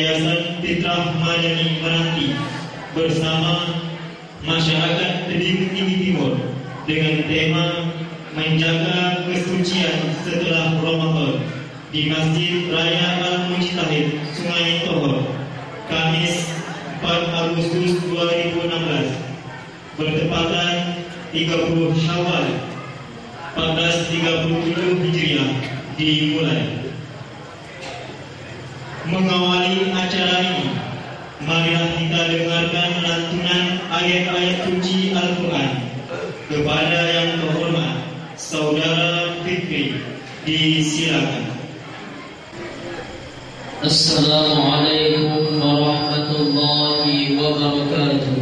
Yayasan Fitrah Madani Meranti bersama masyarakat Tebing Timur dengan tema menjaga kesucian setelah Ramadan di Masjid Raya Al-Mujtahid Sungai Tohor Kamis 4 Agustus 2016 bertepatan 30 Syawal 1437 Hijriah dimulai. mengawali acara ini. Marilah kita dengarkan lantunan ayat-ayat kunci Al-Quran. Kepada yang terhormat Saudara Fitri Disilakan. Assalamualaikum warahmatullahi wabarakatuh.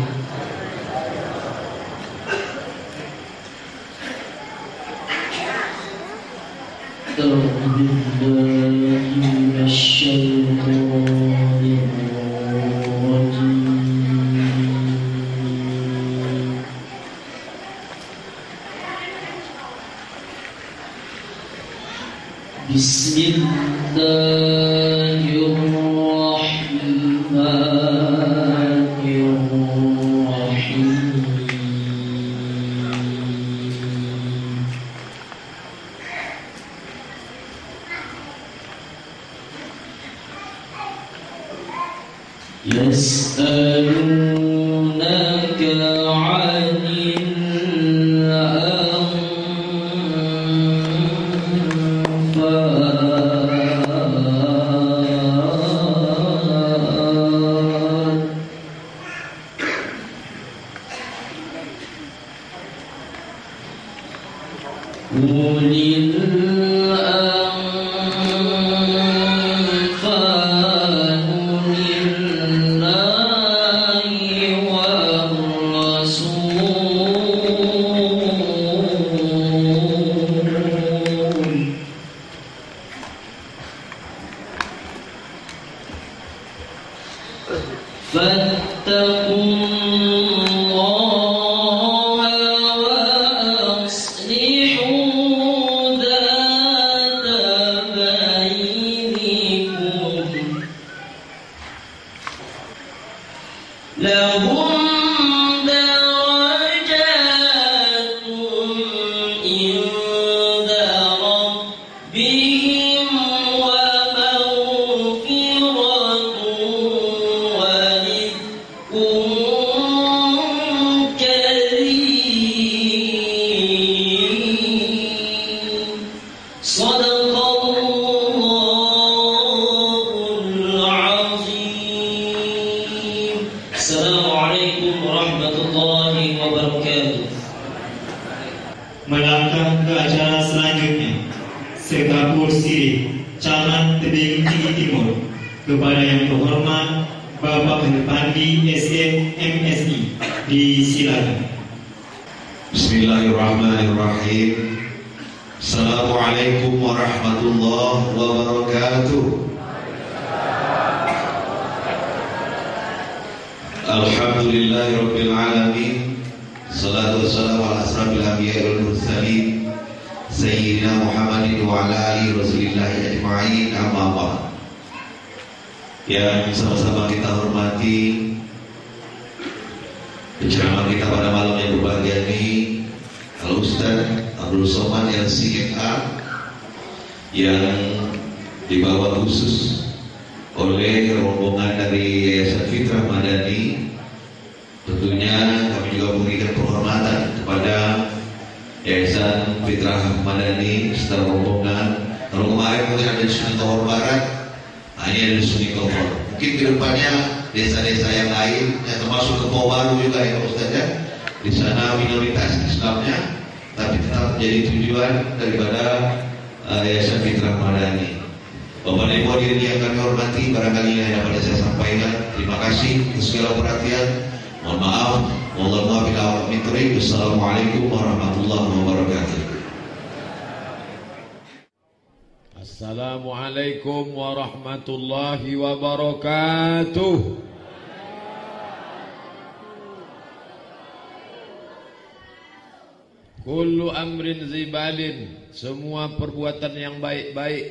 perbuatan yang baik-baik.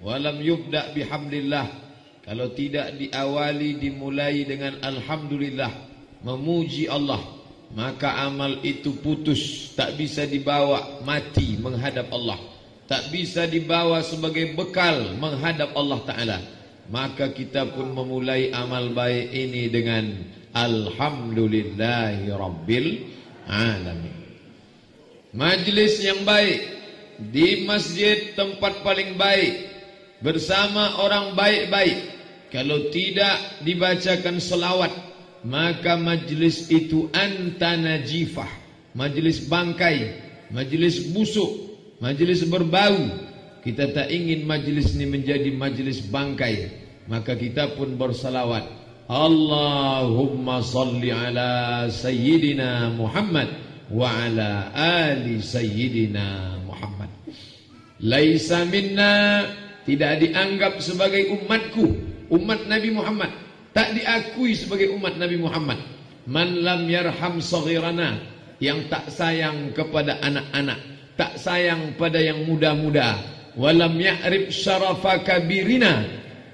Walam yubda bihamdillah. Kalau tidak diawali dimulai dengan Alhamdulillah Memuji Allah Maka amal itu putus Tak bisa dibawa mati menghadap Allah. Tak bisa dibawa sebagai bekal menghadap Allah Ta'ala. Maka kita pun memulai amal baik ini dengan Alhamdulillahi Rabbil Alamin. Majlis yang baik di masjid tempat paling baik bersama orang baik-baik. Kalau tidak dibacakan selawat maka majlis itu antanajifah majlis bangkai majlis busuk majlis berbau. Kita tak ingin majlis ini menjadi majlis bangkai maka kita pun bersalawat Allahumma salli ala sayyidina Muhammad wa ala ali sayyidina laisa minna tidak dianggap sebagai umatku umat Nabi Muhammad. Tak diakui sebagai umat Nabi Muhammad. Man lam yarham saghirana yang tak sayang kepada anak-anak tak sayang pada yang muda-muda. Walam ya'rif syarafa kabirina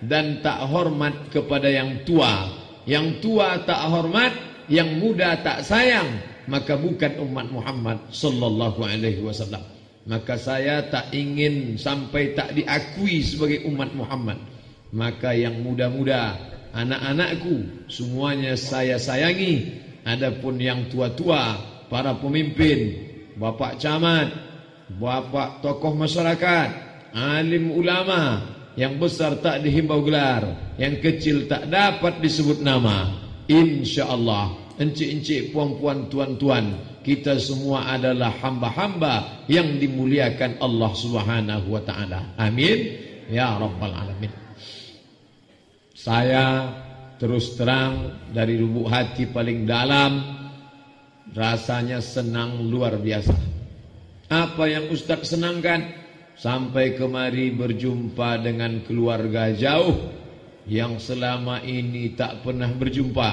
dan tak hormat kepada yang tua. Yang tua tak hormat yang muda tak sayang maka bukan umat Muhammad sallallahu alaihi wasallam maka saya tak ingin sampai tak diakui sebagai umat Muhammad. Maka yang muda-muda anak-anakku semuanya saya sayangi. Adapun yang tua-tua para pemimpin bapak camat bapak tokoh masyarakat alim ulama yang besar tak dihimbau gelar yang kecil tak dapat disebut nama. Insyaallah encik-encik puan-puan tuan-tuan kita semua adalah hamba-hamba yang dimuliakan Allah Subhanahu wa taala. Amin ya rabbal alamin. Saya terus terang dari lubuk hati paling dalam rasanya senang luar biasa. Apa yang Ustaz senangkan sampai kemari berjumpa dengan keluarga jauh yang selama ini tak pernah berjumpa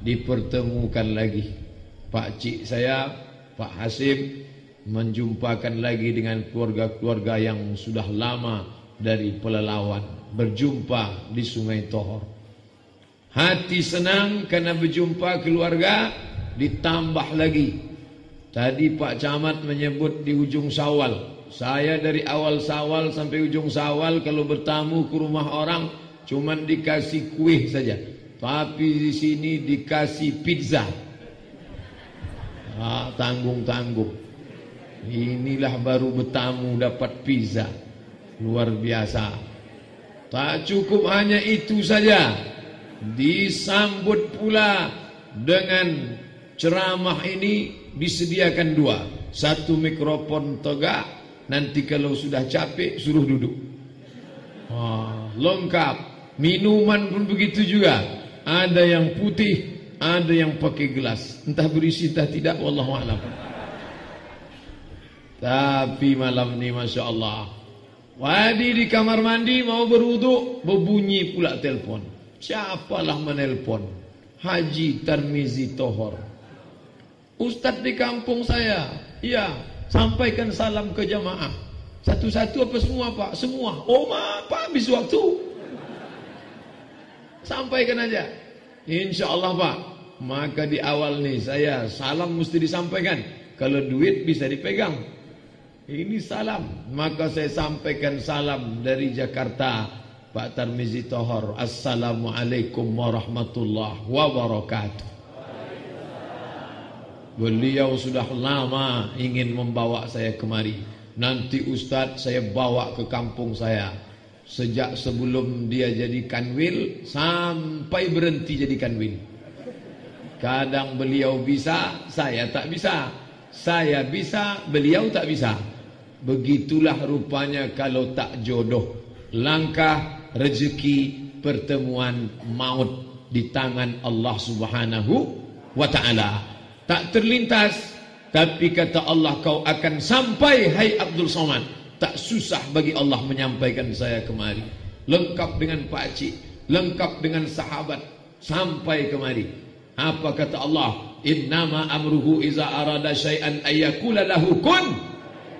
dipertemukan lagi. Pak Cik saya, Pak Hasib menjumpakan lagi dengan keluarga-keluarga yang sudah lama dari pelelawan berjumpa di Sungai Tohor. Hati senang karena berjumpa keluarga ditambah lagi. Tadi Pak Camat menyebut di ujung Sawal. Saya dari awal Sawal sampai ujung Sawal kalau bertamu ke rumah orang cuman dikasih kue saja. Tapi di sini dikasih pizza. Ah, tanggung-tanggung. Inilah baru bertamu dapat pizza. Luar biasa. Tak cukup hanya itu saja. Disambut pula dengan ceramah ini disediakan dua. Satu mikrofon tegak, nanti kalau sudah capek suruh duduk. Wah, lengkap. Minuman pun begitu juga. Ada yang putih, ada yang pakai gelas, entah berisi entah tidak, wallahu a'lam. Tapi malam ni masya Allah, Wadi di kamar mandi mau berwuduk, berbunyi pula telefon. Siapalah menelpon? Haji Tarmizi Tohor. Ustaz di kampung saya, iya, sampaikan salam ke jamaah. Satu-satu apa semua pak? Semua. Oh ma, pak habis waktu. Sampaikan aja. Insya Allah pak. Maka di awal nih saya salam mesti disampaikan. Kalau duit bisa dipegang. Ini salam. Maka saya sampaikan salam dari Jakarta. Pak Tarmizi Tohor. Assalamualaikum warahmatullahi wabarakatuh. Beliau sudah lama ingin membawa saya kemari. Nanti Ustadz saya bawa ke kampung saya. Sejak sebelum dia jadi kanwil sampai berhenti jadi kanwil. Kadang beliau bisa, saya tak bisa. Saya bisa, beliau tak bisa. Begitulah rupanya kalau tak jodoh. Langkah rezeki pertemuan maut di tangan Allah Subhanahu wa taala. Tak terlintas, tapi kata Allah kau akan sampai hai Abdul Somad. Tak susah bagi Allah menyampaikan saya kemari. Lengkap dengan Pak Cik, lengkap dengan sahabat sampai kemari. Apa kata Allah? Innama amruhu iza arada syai'an ayyakula lahu kun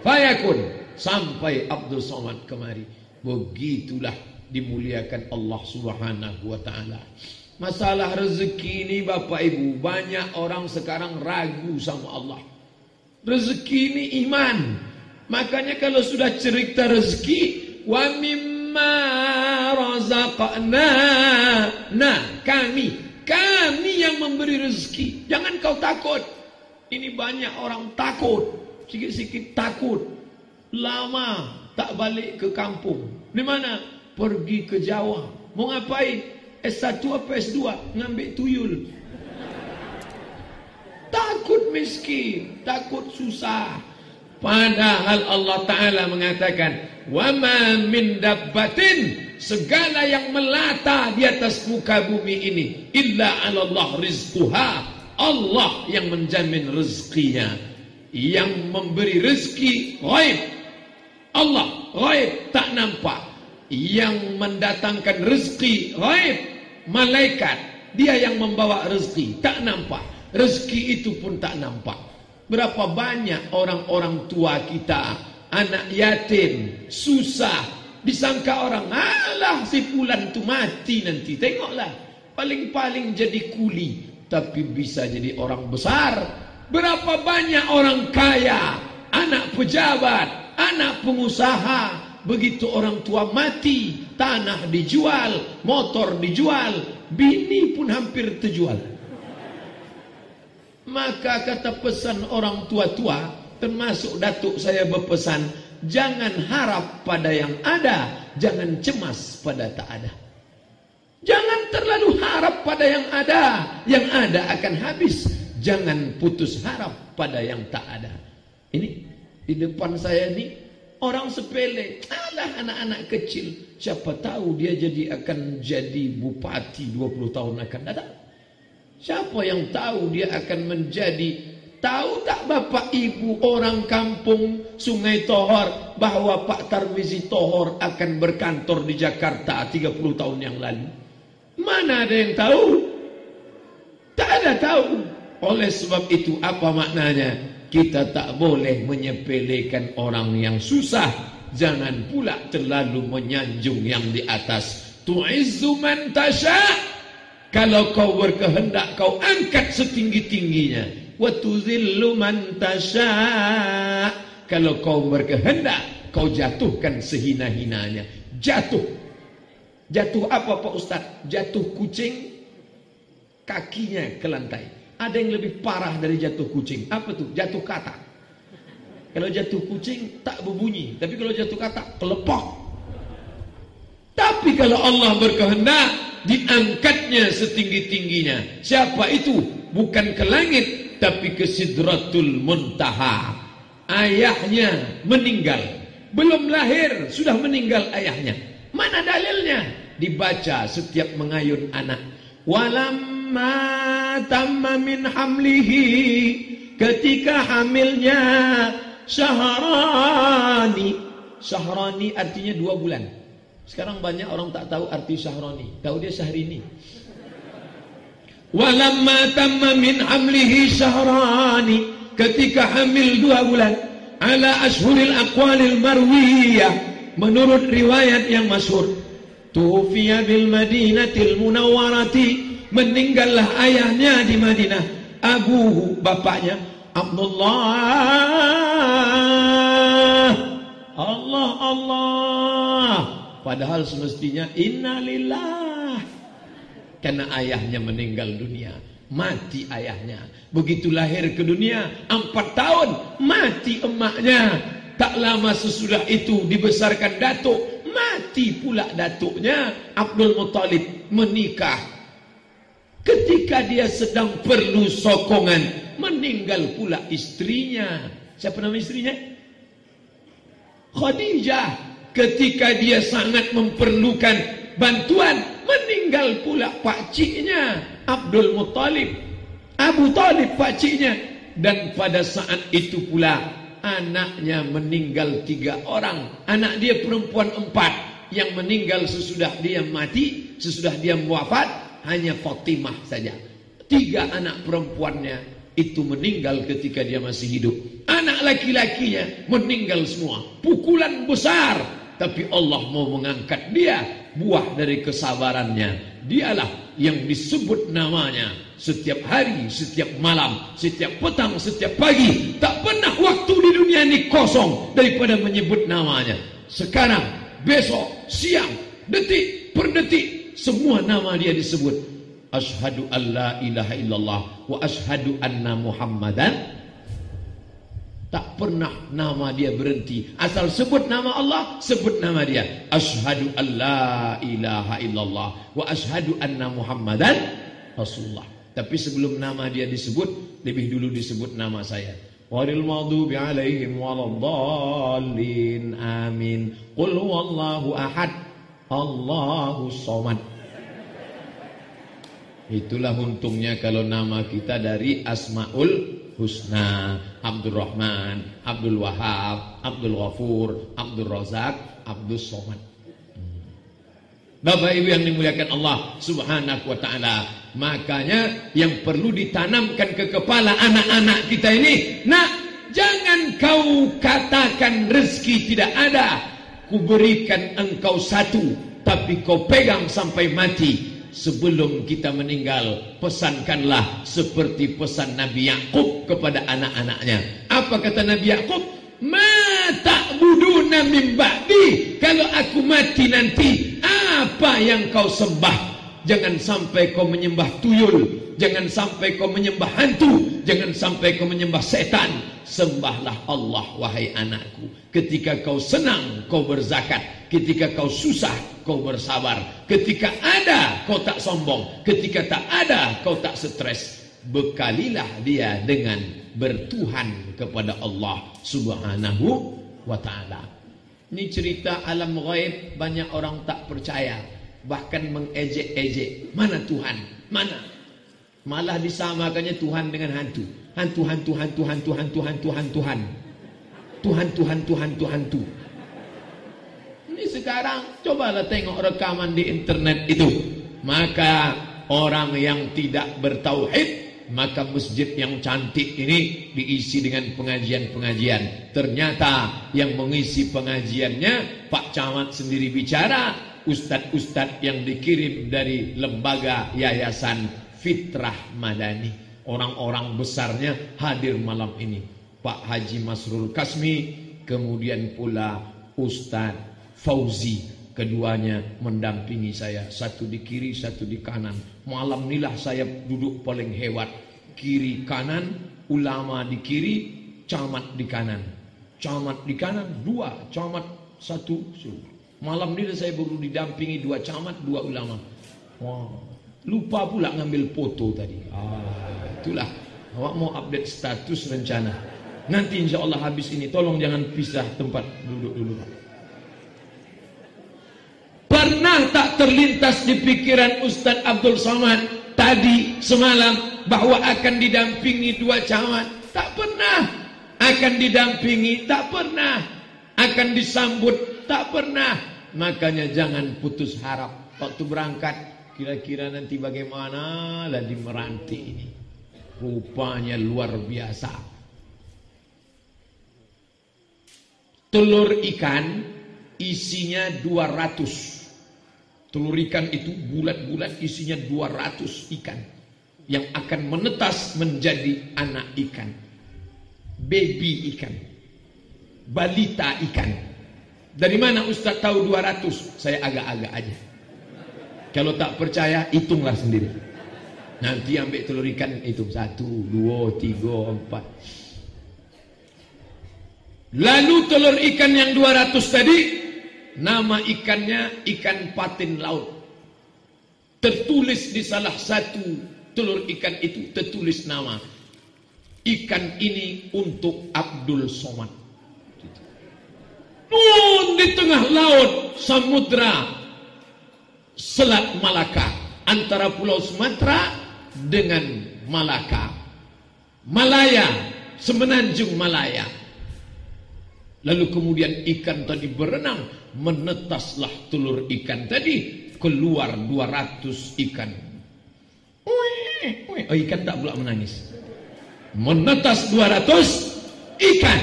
fayakun. Sampai Abdul Somad kemari. Begitulah dimuliakan Allah Subhanahu wa taala. Masalah rezeki ini Bapak Ibu, banyak orang sekarang ragu sama Allah. Rezeki ini iman. Makanya kalau sudah cerita rezeki, wa mimma razaqna nah kami kami yang memberi rezeki. Jangan kau takut. Ini banyak orang takut. Sikit-sikit takut. Lama tak balik ke kampung. Di mana? Pergi ke Jawa. Mau ngapain? S1 apa S2? Ngambil tuyul. Takut miskin. Takut susah. Padahal Allah Ta'ala mengatakan, "Wa ma min dabbatin Segala yang melata di atas muka bumi ini, illa Allah rizquha. Allah yang menjamin rezekinya. Yang memberi rezeki, ghaib. Allah, ghaib, tak nampak. Yang mendatangkan rezeki, ghaib. Malaikat, dia yang membawa rezeki, tak nampak. Rezeki itu pun tak nampak. Berapa banyak orang-orang tua kita, anak yatim, susah, disangka orang, alah si pulan tu mati nanti. Tengoklah, paling-paling jadi kuli, tapi bisa jadi orang besar. Berapa banyak orang kaya, anak pejabat, anak pengusaha, begitu orang tua mati, tanah dijual, motor dijual, bini pun hampir terjual. Maka kata pesan orang tua-tua Termasuk datuk saya berpesan Jangan harap pada yang ada Jangan cemas pada tak ada. Jangan terlalu harap pada yang ada Yang ada akan habis. Jangan putus harap pada yang tak ada. Ini di depan saya ini Orang sepele. Alah anak-anak kecil. Siapa tahu dia jadi akan jadi bupati 20 tahun akan datang. Siapa yang tahu dia akan menjadi Tahu tak bapak ibu orang kampung Sungai Tohor Bahawa Pak Tarmizi Tohor akan berkantor di Jakarta 30 tahun yang lalu Mana ada yang tahu? Tak ada tahu Oleh sebab itu apa maknanya? Kita tak boleh menyepelekan orang yang susah Jangan pula terlalu menyanjung yang di atas Tu'izzu man tasha' Kalau kau berkehendak kau angkat setinggi-tingginya. Wa tuzillu. Kalau kau berkehendak kau jatuhkan sehina-hinanya. Jatuh. Jatuh apa Pak Ustaz? Jatuh kucing kakinya ke lantai. Ada yang lebih parah dari jatuh kucing. Apa tuh? Jatuh kata. Kalau jatuh kucing tak berbunyi, tapi kalau jatuh kata kelepok. Tapi kalau Allah berkehendak diangkatnya setinggi-tingginya. Siapa itu? Bukan ke langit, tapi ke Sidratul Muntaha. Ayahnya meninggal. Belum lahir, sudah meninggal ayahnya. Mana dalilnya? Dibaca setiap mengayun anak. Walamma tamma min hamlihi. Ketika hamilnya syahrani. Syahrani artinya dua bulan. Sekarang banyak orang tak tahu arti Syahroni. Tahu dia Syahrini. Walamma tamma min hamlihi syahrani. Ketika hamil dua bulan. Ala ashuril aqwalil marwiyah. Menurut riwayat yang masyhur. Tufiya bil madinatil munawwarati. Meninggallah ayahnya di Madinah. Abuhu, bapaknya. Abdullah. Allah, Allah. Padahal semestinya innalillah. Karena ayahnya meninggal dunia. Mati ayahnya. Begitu lahir ke dunia. Empat tahun. Mati emaknya. Tak lama sesudah itu dibesarkan datuk. Mati pula datuknya. Abdul Muttalib menikah. Ketika dia sedang perlu sokongan. Meninggal pula istrinya. Siapa nama istrinya? Khadijah ketika dia sangat memerlukan bantuan meninggal pula pakciknya Abdul Muttalib. Abu Talib pakciknya dan pada saat itu pula anaknya meninggal tiga orang. Anak dia perempuan empat. Yang meninggal sesudah dia mati sesudah dia wafat hanya Fatimah saja. Tiga anak perempuannya itu meninggal ketika dia masih hidup. Anak laki-lakinya meninggal semua. Pukulan besar. Tapi Allah mau mengangkat dia buah dari kesabarannya. Dialah yang disebut namanya setiap hari, setiap malam, setiap petang, setiap pagi. Tak pernah waktu di dunia ini kosong daripada menyebut namanya. Sekarang, besok, siang, detik per detik, semua nama dia disebut. Ashadu an la ilaha illallah wa ashadu anna muhammadan Tak pernah nama dia berhenti. Asal sebut nama Allah, sebut nama dia. Ashadu an la ilaha illallah. Wa ashadu anna muhammadan Rasulullah. Tapi sebelum nama dia disebut, lebih dulu disebut nama saya. Walil maghdubi alaihim waladdallin. Amin. Qul huwallahu ahad. Allahu somad. Itulah untungnya kalau nama kita dari Asmaul Husna, Abdul Rahman, Abdul Wahab, Abdul Ghafur, Abdul Razak, Abdul Somad. Bapak Ibu yang dimuliakan Allah Subhanahu wa taala, makanya yang perlu ditanamkan ke kepala anak-anak kita ini, nak jangan kau katakan rezeki tidak ada, kuberikan engkau satu, tapi kau pegang sampai mati sebelum kita meninggal pesankanlah seperti pesan Nabi Yakub kepada anak-anaknya. Apa kata Nabi Yakub ma ta'buduna min ba'di. Kalau aku mati nanti apa yang kau sembah? Jangan sampai kau menyembah tuyul jangan sampai kau menyembah hantu jangan sampai kau menyembah setan sembahlah Allah wahai anakku ketika kau senang kau berzakat Ketika kau susah, kau bersabar. Ketika ada, kau tak sombong. Ketika tak ada, kau tak stres. Bekalilah dia dengan bertuhan kepada Allah Subhanahu wa taala. Ini cerita alam gaib banyak orang tak percaya, bahkan mengejek-ejek. Mana Tuhan? Mana? Malah disamakannya Tuhan dengan hantu. Hantu, hantu, hantu, hantu, hantu, hantu, hantu, Tuhan. Tuhan, Tuhan, Tuhan, Tuhan, Tuhan. Ini sekarang cobalah tengok rekaman di internet itu. Maka orang yang tidak bertauhid maka masjid yang cantik ini diisi dengan pengajian-pengajian. Ternyata yang mengisi pengajiannya Pak Camat sendiri bicara, ustadz-ustadz yang dikirim dari lembaga yayasan Fitrah Madani. Orang-orang besarnya hadir malam ini. Pak Haji Masrul Kasmi, kemudian pula Ustadz Fauzi. Keduanya mendampingi saya. Satu di kiri satu di kanan. Malam inilah saya duduk paling hebat. Kiri kanan ulama di kiri camat di kanan. Camat di kanan dua. Camat satu malam ini saya baru didampingi dua camat dua ulama. Wow. Lupa pula ngambil foto tadi ah, itulah awak mau update status rencana nanti insya Allah habis ini tolong jangan pisah tempat duduk dulu Pernah tak terlintas di pikiran Ustadz Abdul Somad tadi semalam bahwa akan didampingi dua camat? Tak pernah. Akan didampingi? Tak pernah. Akan disambut? Tak pernah. Makanya jangan putus harap. Waktu berangkat, kira-kira nanti bagaimana lah di Meranti ini. Rupanya luar biasa. Telur ikan isinya 200 Telur ikan itu bulat-bulat isinya 200 ikan yang akan menetas menjadi anak ikan. Baby ikan. Balita ikan. Dari mana Ustaz tahu 200? Saya agak-agak aja. Kalau tak percaya, hitunglah sendiri. Nanti ambil telur ikan itu satu, dua, tiga, empat. Lalu telur ikan yang 200 tadi Nama ikannya ikan patin laut. Tertulis di salah satu telur ikan itu tertulis nama. Ikan ini untuk Abdul Somad. Nun di tengah laut samudra Selat Malaka antara Pulau Sumatera dengan Malaka. Malaya, semenanjung Malaya. Lalu kemudian ikan tadi berenang menetaslah telur ikan tadi keluar 200 ikan. Oh, ikan tak pula menangis. Menetas 200 ikan.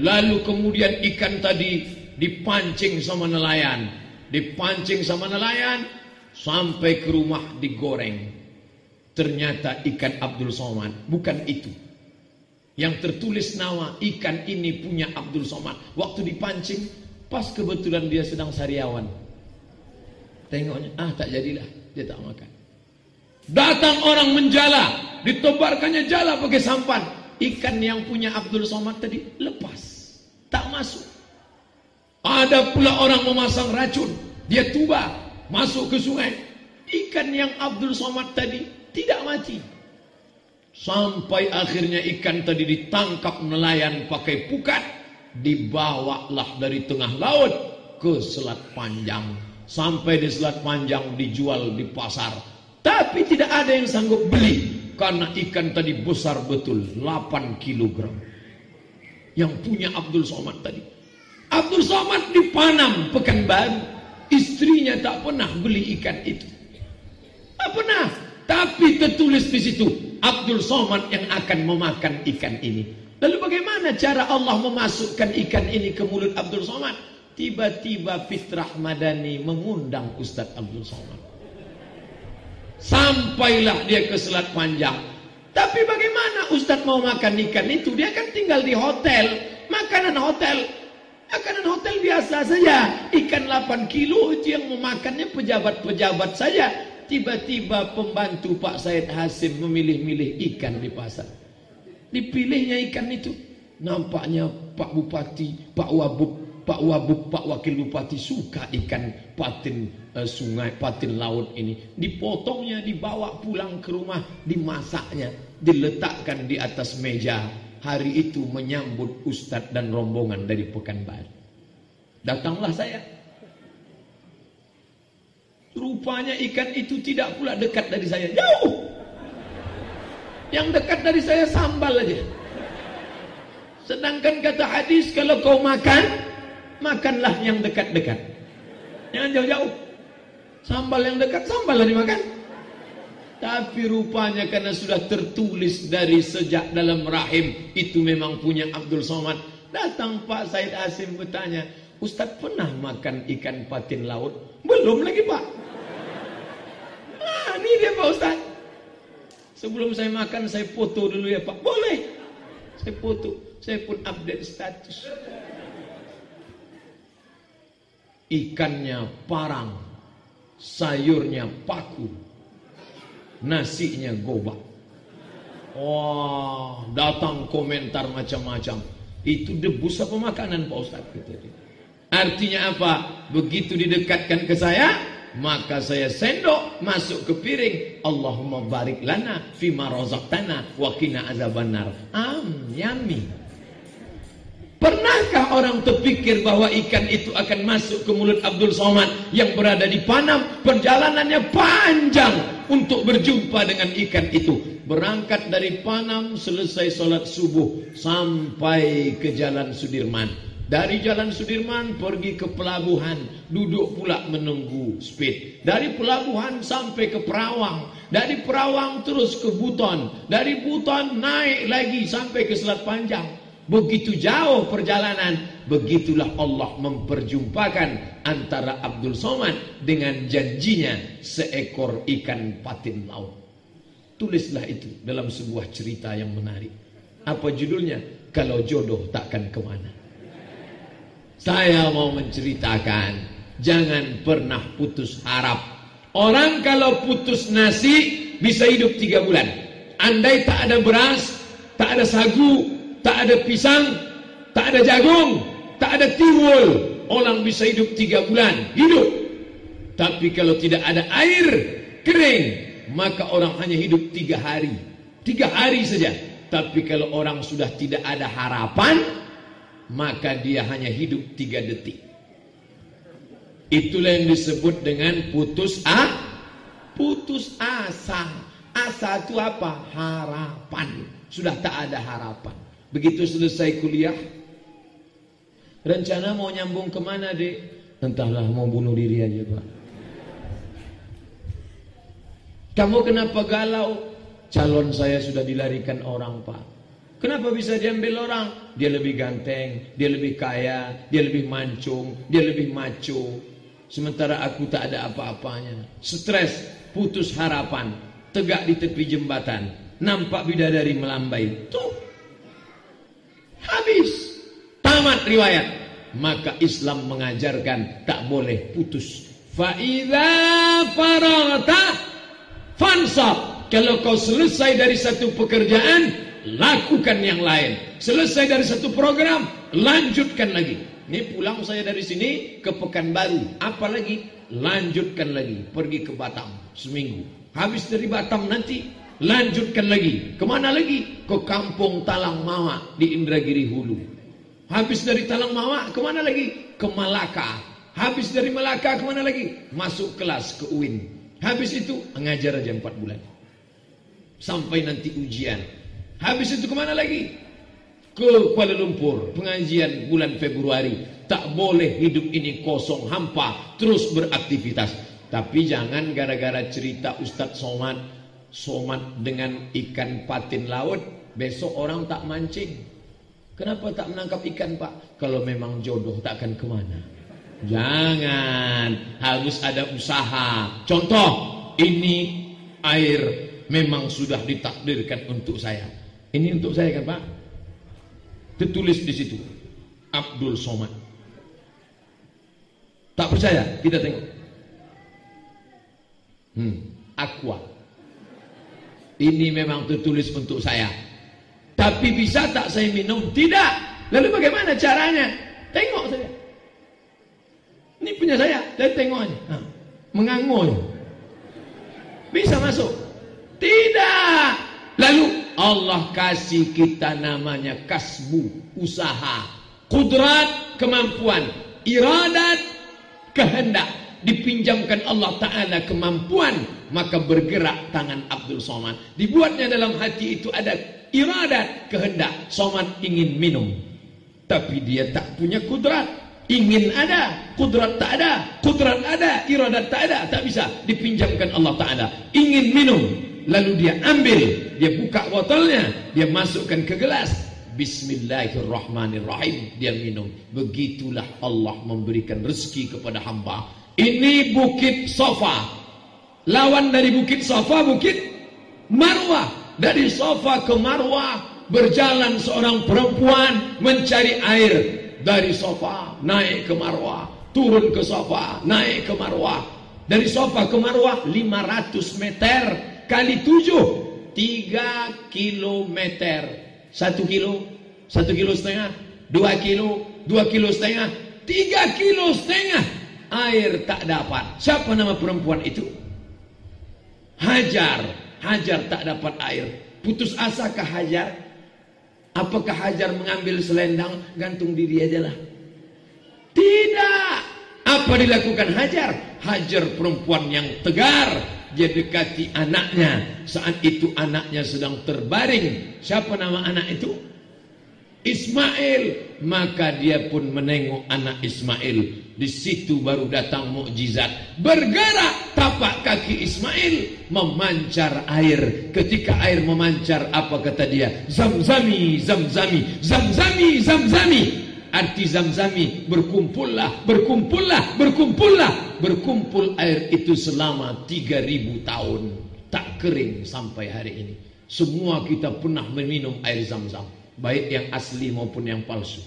Lalu kemudian ikan tadi dipancing sama nelayan. Dipancing sama nelayan, sampai ke rumah digoreng. Ternyata ikan Abdul Somad, bukan itu. Yang tertulis nama ikan ini punya Abdul Somad. Waktu dipancing, pas kebetulan dia sedang sariawan. Tengoknya, ah tak jadilah, dia tak makan. Datang orang menjala, ditebarkannya jala pakai sampan. Ikan yang punya Abdul Somad tadi lepas, tak masuk. Ada pula orang memasang racun, dia tuba, masuk ke sungai. Ikan yang Abdul Somad tadi tidak mati. Sampai akhirnya ikan tadi ditangkap nelayan pakai pukat, dibawalah dari tengah laut ke Selat Panjang. Sampai di Selat Panjang dijual di pasar. Tapi tidak ada yang sanggup beli karena ikan tadi besar betul, 8 kilogram. Yang punya Abdul Somad tadi. Abdul Somad di Panam, Pekanbaru. Istrinya tak pernah beli ikan itu. Tak pernah. Tapi tertulis di situ. Abdul Somad yang akan memakan ikan ini. Lalu bagaimana cara Allah memasukkan ikan ini ke mulut Abdul Somad? Tiba-tiba fitrah madani mengundang Ustadz Abdul Somad. Sampailah dia ke Selat Panjang. Tapi bagaimana Ustadz mau makan ikan itu? Dia kan tinggal di hotel. Makanan hotel. Makanan hotel biasa saja. Ikan 8 kilo itu yang memakannya pejabat-pejabat saja. Tiba-tiba pembantu Pak Said Hasim memilih-milih ikan di pasar. Dipilihnya ikan itu. Nampaknya Pak Bupati, Pak Wabub, Pak Wabub, Pak Wakil Bupati suka ikan patin uh, sungai, patin laut ini. Dipotongnya, dibawa pulang ke rumah, dimasaknya, diletakkan di atas meja. Hari itu menyambut Ustadz dan rombongan dari Pekanbaru. Datanglah saya. Rupanya ikan itu tidak pula dekat dari saya, jauh. Yang dekat dari saya sambal aja. Sedangkan kata hadis kalau kau makan, makanlah yang dekat-dekat. Jangan jauh-jauh. Sambal yang dekat, sambal lah dimakan. Tapi rupanya karena sudah tertulis dari sejak dalam rahim, itu memang punya Abdul Somad. Datang Pak Said Asim bertanya, Ustaz pernah makan ikan patin laut? Belum lagi Pak. Ah, ini dia Pak Ustaz. Sebelum saya makan, saya foto dulu ya Pak. Boleh. Saya foto. Saya pun update status. Ikannya parang, sayurnya paku, nasinya gobak. Wah, datang komentar macam-macam. Itu debus apa makanan Pak Ustaz? Artinya apa? Begitu didekatkan ke saya, maka saya sendok masuk ke piring. Allahumma barik lana fima razaqtana wa qina azabannar. Am, yummy. Pernahkah orang terpikir bahwa ikan itu akan masuk ke mulut Abdul Somad yang berada di Panam? Perjalanannya panjang untuk berjumpa dengan ikan itu. Berangkat dari Panam selesai solat subuh sampai ke Jalan Sudirman. Dari Jalan Sudirman pergi ke pelabuhan, duduk pula menunggu speed. Dari pelabuhan sampai ke Perawang, dari Perawang terus ke Buton, dari Buton naik lagi sampai ke Selat Panjang. Begitu jauh perjalanan, begitulah Allah memperjumpakan antara Abdul Somad dengan janjinya seekor ikan patin laut. Tulislah itu dalam sebuah cerita yang menarik. Apa judulnya? Kalau jodoh takkan ke mana. Saya mau menceritakan, jangan pernah putus harap. Orang kalau putus nasi bisa hidup tiga bulan. Andai tak ada beras, tak ada sagu, tak ada pisang, tak ada jagung, tak ada tiwul, orang bisa hidup tiga bulan, hidup. Tapi kalau tidak ada air kering, maka orang hanya hidup tiga hari, tiga hari saja. Tapi kalau orang sudah tidak ada harapan, maka dia hanya hidup tiga detik. Itulah yang disebut dengan putus a, putus asa. Asa itu apa? Harapan. Sudah tak ada harapan. Begitu selesai kuliah, rencana mau nyambung ke mana dek? Entahlah mau bunuh diri aja pak. Kamu kenapa galau? Calon saya sudah dilarikan orang pak. Kenapa bisa diambil orang? Dia lebih ganteng, dia lebih kaya, dia lebih mancung, dia lebih maco. Sementara aku tak ada apa-apanya. Stres, putus harapan, tegak di tepi jembatan, nampak bidadari melambai. Tuh. Habis. Tamat riwayat. Maka Islam mengajarkan tak boleh putus. Fa'idha farata fansab. Kalau kau selesai dari satu pekerjaan, lakukan yang lain. Selesai dari satu program, lanjutkan lagi. Ini pulang saya dari sini ke Pekanbaru. Apalagi lanjutkan lagi. Pergi ke Batam seminggu. Habis dari Batam nanti lanjutkan lagi. Ke mana lagi? Ke Kampung Talang Mawa di Indragiri Hulu. Habis dari Talang Mawa ke mana lagi? Ke Malaka. Habis dari Malaka ke mana lagi? Masuk kelas ke UIN. Habis itu mengajar aja 4 bulan. Sampai nanti ujian. Habis itu ke mana lagi? Ke Kuala Lumpur. Pengajian bulan Februari. Tak boleh hidup ini kosong hampa. Terus beraktivitas. Tapi jangan gara-gara cerita Ustadz Somad. Somad dengan ikan patin laut. Besok orang tak mancing. Kenapa tak menangkap ikan pak? Kalau memang jodoh tak akan ke mana? Jangan. Harus ada usaha. Contoh. Ini air memang sudah ditakdirkan untuk saya. Ini untuk saya kan Pak? Tertulis di situ. Abdul Somad. Tak percaya? Kita tengok. Hmm, aqua. Ini memang tertulis untuk saya. Tapi bisa tak saya minum? Tidak. Lalu bagaimana caranya? Tengok saja. Ini punya saya. Saya tengok aja. Mengangur. Bisa masuk? Tidak. Lalu Allah kasih kita namanya kasbu, usaha, kudrat, kemampuan, iradat, kehendak. Dipinjamkan Allah Ta'ala kemampuan, maka bergerak tangan Abdul Somad. Dibuatnya dalam hati itu ada iradat, kehendak. Somad ingin minum. Tapi dia tak punya kudrat. Ingin ada, kudrat tak ada. Kudrat ada, iradat tak ada. Tak bisa dipinjamkan Allah Ta'ala. Ingin minum, Lalu dia ambil, dia buka botolnya, dia masukkan ke gelas. Bismillahirrahmanirrahim. Dia minum. Begitulah Allah memberikan rezeki kepada hamba. Ini bukit sofa. Lawan dari bukit sofa, bukit marwah. Dari sofa ke marwah, berjalan seorang perempuan mencari air. Dari sofa, naik ke marwah. Turun ke sofa, naik ke marwah. Dari sofa ke marwah, 500 meter kali tujuh tiga kilometer satu kilo satu kilo setengah dua kilo dua kilo setengah tiga kilo setengah air tak dapat. Siapa nama perempuan itu? Hajar. Hajar tak dapat air. Putus asa ke Hajar? Apakah Hajar mengambil selendang gantung diri aja lah? Tidak! Apa dilakukan Hajar? Hajar perempuan yang tegar. Dia dekati anaknya. Saat itu anaknya sedang terbaring. Siapa nama anak itu Ismail maka dia pun menengok anak Ismail. Di situ baru datang mukjizat. Bergerak tapak kaki Ismail memancar air. Ketika air memancar apa kata dia? Zamzami zamzami zamzami zamzami. Arti zamzami berkumpullah berkumpullah berkumpullah. Berkumpul air itu selama 3000 tahun. Tak kering sampai hari ini. Semua kita pernah meminum air zam-zam baik yang asli maupun yang palsu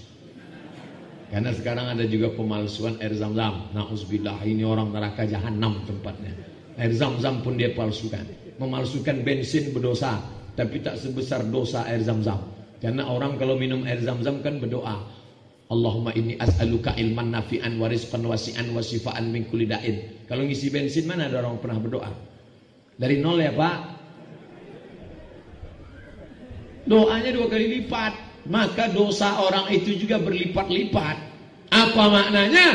karena sekarang ada juga pemalsuan air zam-zam na'udzubillah ini orang neraka jahanam tempatnya air zam-zam pun dia palsukan memalsukan bensin berdosa tapi tak sebesar dosa air zam-zam karena orang kalau minum air zam-zam kan berdoa Allahumma inni as'aluka ilman nafi'an wa rizqan wasi'an wa min kulli da'in. Kalau ngisi bensin mana ada orang pernah berdoa? Dari nol ya, Pak. Doanya dua kali lipat, maka dosa orang itu juga berlipat-lipat. Apa maknanya?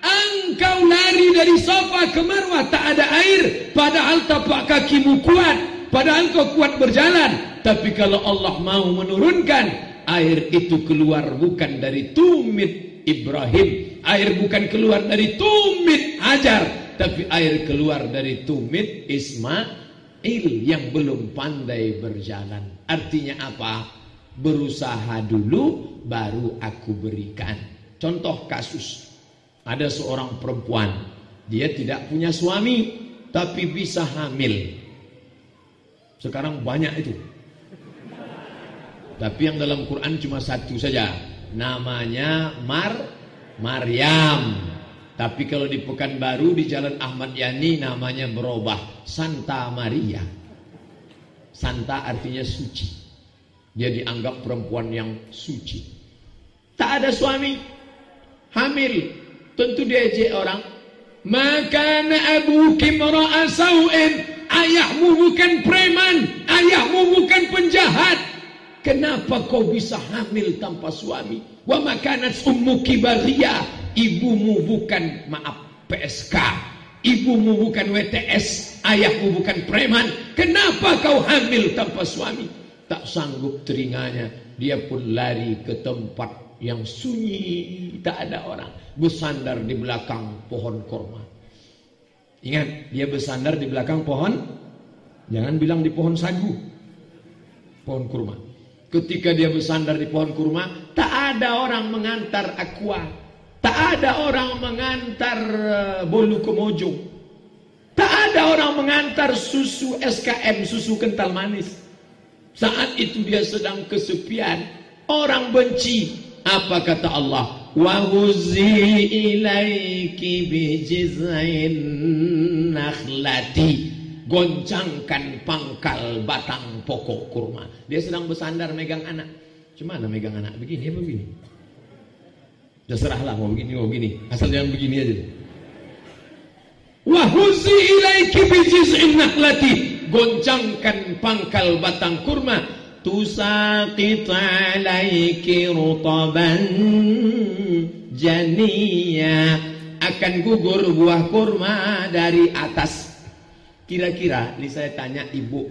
Engkau lari dari sofa ke marwah tak ada air, padahal tapak kakimu kuat, padahal kau kuat berjalan. Tapi kalau Allah mau menurunkan air itu keluar bukan dari tumit Ibrahim air bukan keluar dari tumit Hajar tapi air keluar dari tumit Ismail yang belum pandai berjalan artinya apa berusaha dulu baru aku berikan contoh kasus ada seorang perempuan Dia tidak punya suami, tapi bisa hamil. Sekarang banyak itu. Tapi yang dalam Quran cuma satu saja. Namanya Mar Maryam. Tapi kalau di Pekanbaru di Jalan Ahmad Yani namanya berubah Santa Maria. Santa artinya suci. Dia dianggap perempuan yang suci. Tak ada suami. Hamil. Tentu diejek orang. Maka abu kimra'a sawin. Ayahmu bukan preman. Ayahmu bukan penjahat. Kenapa kau bisa hamil tanpa suami? Wa makanat ummuki baghia. Ibumu bukan maaf PSK. Ibumu bukan WTS. Ayahmu bukan preman. Kenapa kau hamil tanpa suami? Tak sanggup teringanya. Dia pun lari ke tempat yang sunyi. Tak ada orang. Bersandar di belakang pohon korma. Ingat, dia bersandar di belakang pohon. Jangan bilang di pohon sagu. Pohon kurma. Ketika dia bersandar di pohon kurma, tak ada orang mengantar aqua. Tak ada orang mengantar uh, bolu kemojo. Tak ada orang mengantar susu SKM, susu kental manis. Saat itu dia sedang kesepian. Orang benci. Apa kata Allah? Wa huzi ilaiki bijiz'in nakhlati goncangkan pangkal batang pokok kurma. Dia sedang bersandar megang anak. Cuma megang anak begini apa begini? Terserahlah mau begini mau begini. Asal jangan begini aja. Wahuzi ilaiki bijiz'in nakhlati. Goncangkan pangkal batang kurma. Tusaqit alaiki rutaban janiya. Akan gugur buah kurma dari atas Kira-kira ini saya tanya ibu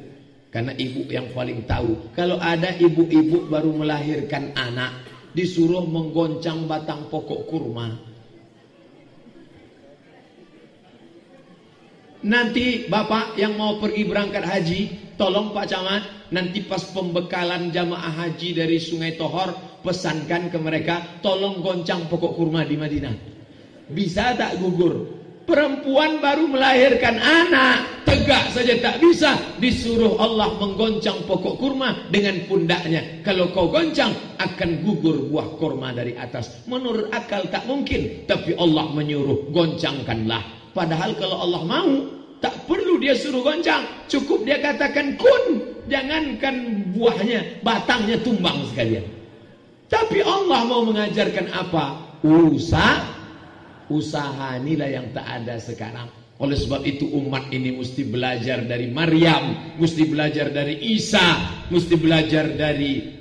Karena ibu yang paling tahu. Kalau ada ibu-ibu baru melahirkan anak Disuruh menggoncang batang pokok kurma. Nanti bapak yang mau pergi berangkat haji Tolong Pak Camat Nanti pas pembekalan jamaah haji dari Sungai Tohor Pesankan ke mereka Tolong goncang pokok kurma di Madinah. Bisa tak gugur? Perempuan baru melahirkan anak. Tegak saja tak bisa. Disuruh Allah menggoncang pokok kurma Dengan pundaknya. Kalau kau goncang akan gugur buah kurma dari atas. Menurut akal tak mungkin. Tapi Allah menyuruh goncangkanlah. Padahal kalau Allah mau Tak perlu dia suruh goncang. Cukup dia katakan kun Jangankan buahnya Batangnya tumbang sekalian. Tapi Allah mau mengajarkan apa? Usaha Usaha inilah yang tak ada sekarang. Oleh sebab itu umat ini mesti belajar dari Maryam, mesti belajar dari Isa, mesti belajar dari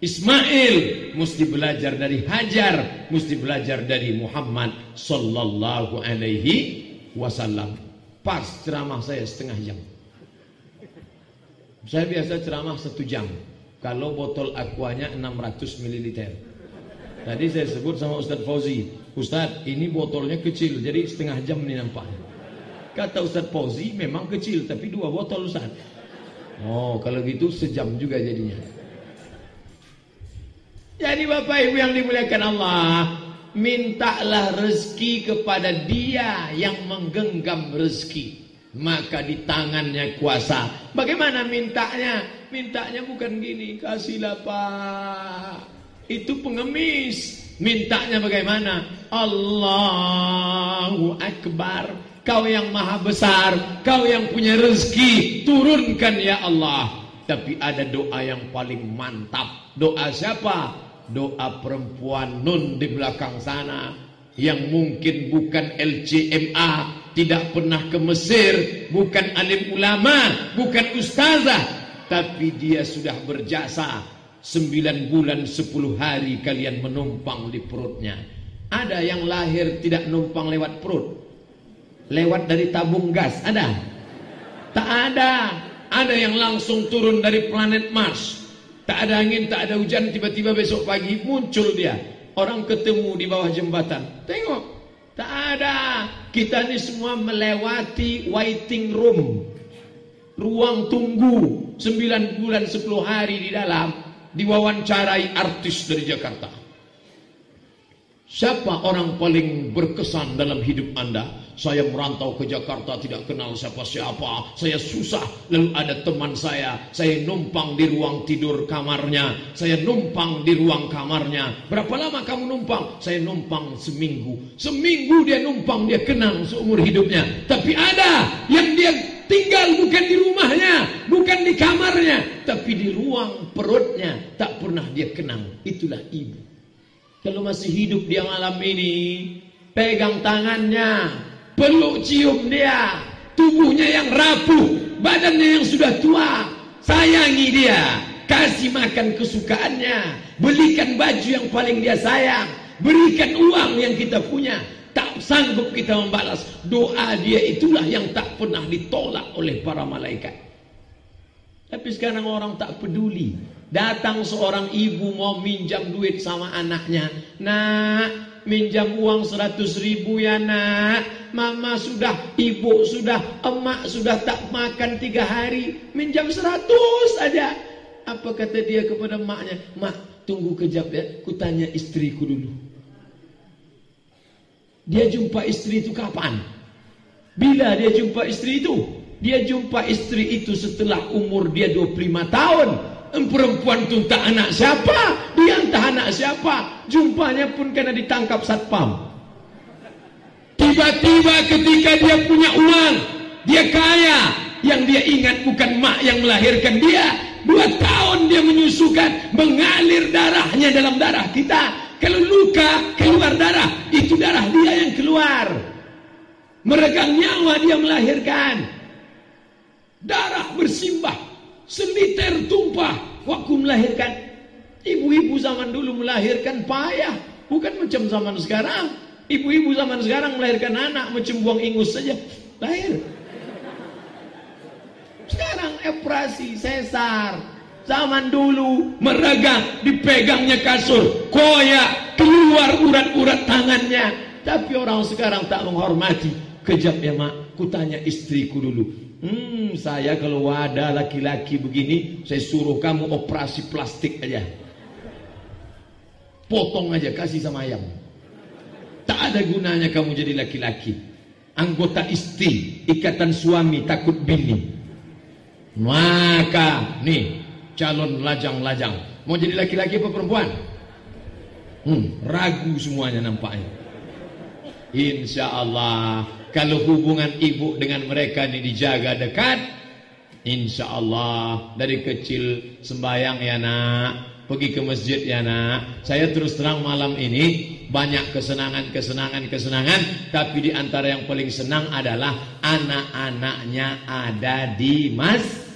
Ismail, mesti belajar dari Hajar, mesti belajar dari Muhammad sallallahu alaihi wasallam. Pas ceramah saya setengah jam. Saya biasa ceramah satu jam. Kalau botol aquanya 600 ml. Tadi saya sebut sama Ustadz Fauzi, Ustadz ini botolnya kecil, jadi setengah jam ini nampak. Kata Ustadz Fauzi memang kecil, tapi dua botol Ustadz. Oh, kalau gitu sejam juga jadinya. Jadi Bapak Ibu yang dimuliakan Allah, mintalah rezeki kepada Dia yang menggenggam rezeki. Maka di tangannya kuasa. Bagaimana mintanya? Mintanya bukan gini, kasihlah Pak. Itu pengemis. Mintanya bagaimana? Allahu Akbar. Kau yang maha besar, kau yang punya rezeki, turunkan ya Allah. Tapi ada doa yang paling mantap. Doa siapa? Doa perempuan nun di belakang sana yang mungkin bukan LCMA, tidak pernah ke Mesir, bukan alim ulama, bukan ustazah, tapi dia sudah berjasa Sembilan bulan sepuluh hari kalian menumpang di perutnya. Ada yang lahir tidak numpang lewat perut. Lewat dari tabung gas. Ada? Tak ada. Ada yang langsung turun dari planet Mars. Tak ada angin, tak ada hujan. Tiba-tiba besok pagi muncul dia. Orang ketemu di bawah jembatan. Tengok. Tak ada. Kita ini semua melewati waiting room. Ruang tunggu. Sembilan bulan sepuluh hari di dalam diwawancarai artis dari Jakarta. Siapa orang paling berkesan dalam hidup Anda? Saya merantau ke Jakarta tidak kenal siapa-siapa. Saya susah. Lalu ada teman saya. Saya numpang di ruang tidur kamarnya. Saya numpang di ruang kamarnya. Berapa lama kamu numpang? Saya numpang seminggu. Seminggu dia numpang, dia kenang seumur hidupnya. Tapi ada yang dia tinggal bukan di rumahnya, bukan di kamarnya, tapi di ruang perutnya. Tak pernah dia kenang. Itulah ibu. Kalau masih hidup dia malam ini, pegang tangannya, peluk cium dia, tubuhnya yang rapuh, badannya yang sudah tua, sayangi dia, kasih makan kesukaannya, belikan baju yang paling dia sayang, berikan uang yang kita punya, tak sanggup kita membalas doa dia itulah yang tak pernah ditolak oleh para malaikat. Tapi sekarang orang tak peduli. Datang seorang ibu mau minjam duit sama anaknya. Nak, minjam uang seratus ribu ya nak. Mama sudah, ibu sudah, emak sudah tak makan tiga hari. Minjam seratus aja. Apa kata dia kepada maknya? Mak, tunggu kejap ya. Kutanya istriku dulu. Dia jumpa istri itu kapan? Bila dia jumpa istri itu? Dia jumpa istri itu setelah umur dia 25 tahun. Perempuan itu tak anak siapa? Dia entah anak siapa? Jumpanya pun kena ditangkap satpam. Tiba-tiba ketika dia punya uang, dia kaya. Yang dia ingat bukan mak yang melahirkan dia. Dua tahun dia menyusukan, mengalir darahnya dalam darah kita. Kalau luka, keluar darah. Itu darah dia yang keluar. Meregang nyawa dia melahirkan. Darah bersimbah, seliter tumpah waktu melahirkan. Ibu-ibu zaman dulu melahirkan payah, bukan macam zaman sekarang. Ibu-ibu zaman sekarang melahirkan anak macam buang ingus saja, lahir. Sekarang operasi sesar. Zaman dulu meregang, dipegangnya kasur, koyak, keluar urat-urat tangannya. Tapi orang sekarang tak menghormati. Kejap ya mak, kutanya istriku dulu. Hmm, saya kalau ada laki-laki begini, saya suruh kamu operasi plastik aja. Potong aja, kasih sama ayam. Tak ada gunanya kamu jadi laki-laki. Anggota istri, ikatan suami, takut bini. Maka, nih, calon lajang-lajang. Mau jadi laki-laki apa perempuan? Hmm, ragu semuanya nampaknya. Insya Allah kalau hubungan ibu dengan mereka ini dijaga dekat, insya Allah dari kecil sembahyang ya nak, pergi ke masjid ya nak. Saya terus terang malam ini banyak kesenangan, kesenangan, kesenangan, tapi di antara yang paling senang adalah anak-anaknya ada di masjid.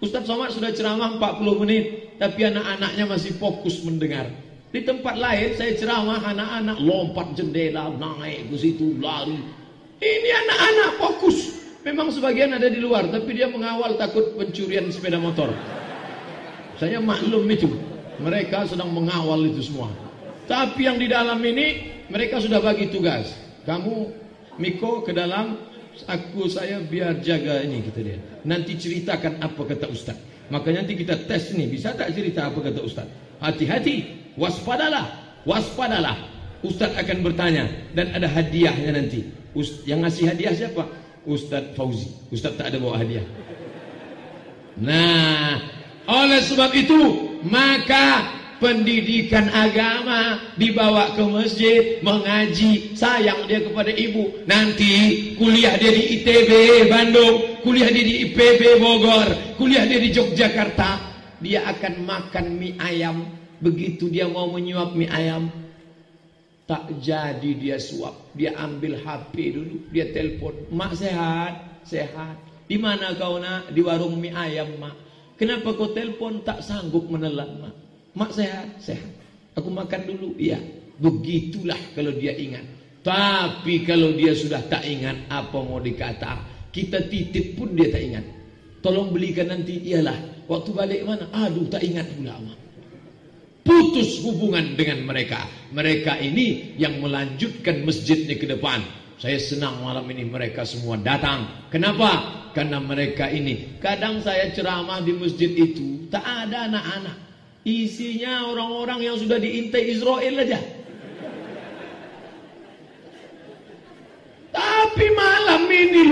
Ustaz Somad sudah ceramah 40 menit, tapi anak-anaknya masih fokus mendengar. Di tempat lain saya ceramah anak-anak lompat jendela, naik ke situ, lari. Ini anak-anak fokus. Memang sebagian ada di luar, tapi dia mengawal takut pencurian sepeda motor. Saya maklum itu. Mereka sedang mengawal itu semua. Tapi yang di dalam ini, mereka sudah bagi tugas. Kamu, Miko, ke dalam, aku, saya biar jaga ini, kata dia. Nanti ceritakan apa kata Ustaz. Maka nanti kita tes ini, bisa tak cerita apa kata Ustaz? Hati-hati, waspadalah, waspadalah. Ustaz akan bertanya dan ada hadiahnya nanti. Ust yang ngasih hadiah siapa? Ustaz Fauzi. Ustaz tak ada bawa hadiah. Nah, oleh sebab itu maka pendidikan agama dibawa ke masjid mengaji sayang dia kepada ibu nanti kuliah dia di ITB Bandung kuliah dia di IPB Bogor kuliah dia di Yogyakarta dia akan makan mie ayam Begitu dia mau menyuap mie ayam, tak jadi dia suap. Dia ambil HP dulu, dia telepon. Mak sehat, sehat. Di mana kau nak? Di warung mie ayam, mak. Kenapa kau telepon tak sanggup menelan, mak? Mak sehat, sehat. Aku makan dulu, iya. Begitulah kalau dia ingat. Tapi kalau dia sudah tak ingat apa mau dikata, kita titip pun dia tak ingat. Tolong belikan nanti, iyalah. Waktu balik mana? Aduh, tak ingat pula, mak putus hubungan dengan mereka. Mereka ini yang melanjutkan masjidnya ke depan. Saya senang malam ini mereka semua datang. Kenapa? Karena mereka ini. Kadang saya ceramah di masjid itu, tak ada anak-anak. Isinya orang-orang yang sudah diintai Israel aja.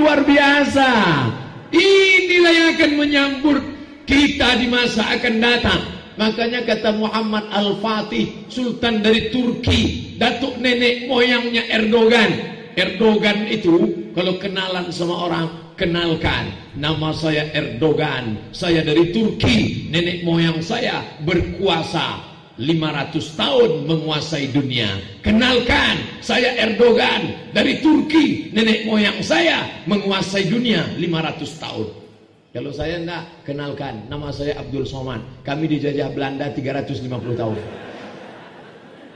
luar biasa. Inilah yang akan menyambut kita di masa akan datang. Makanya kata Muhammad Al-Fatih, Sultan dari Turki, datuk nenek moyangnya Erdogan. Erdogan itu kalau kenalan sama orang, kenalkan nama saya Erdogan. Saya dari Turki, nenek moyang saya berkuasa 500 tahun menguasai dunia. Kenalkan, saya Erdogan dari Turki. Nenek moyang saya menguasai dunia 500 tahun. Kalau saya enggak, kenalkan, nama saya Abdul Somad. Kami dijajah Belanda 350 tahun.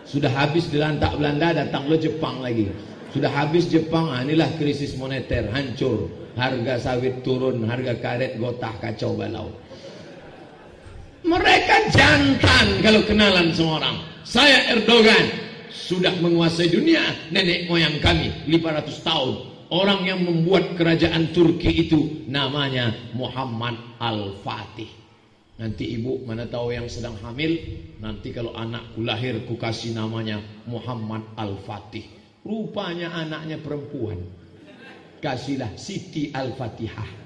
Sudah habis dilantak Belanda, datang lo Jepang lagi. Sudah habis Jepang, ah, inilah krisis moneter, hancur. Harga sawit turun, harga karet gotah, kacau balau. Mereka jantan kalau kenalan semua orang. Saya Erdogan sudah menguasai dunia nenek moyang kami 500 tahun. Orang yang membuat kerajaan Turki itu namanya Muhammad Al-Fatih. Nanti ibu mana tahu yang sedang hamil, nanti kalau anakku lahir kasih namanya Muhammad Al-Fatih. Rupanya anaknya perempuan. Kasihlah Siti Al-Fatihah.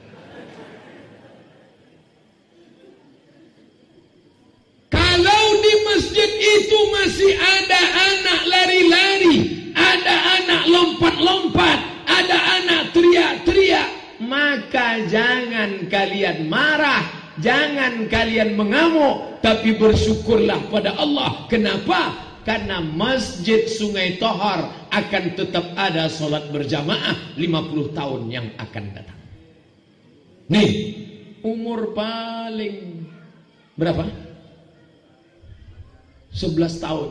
Kalau di masjid itu masih ada anak lari-lari, ada anak lompat-lompat, ada anak teriak-teriak, maka jangan kalian marah, jangan kalian mengamuk, tapi bersyukurlah pada Allah. Kenapa? Karena masjid Sungai Tohar akan tetap ada solat berjamaah 50 tahun yang akan datang. Nih, umur paling berapa? 11 tahun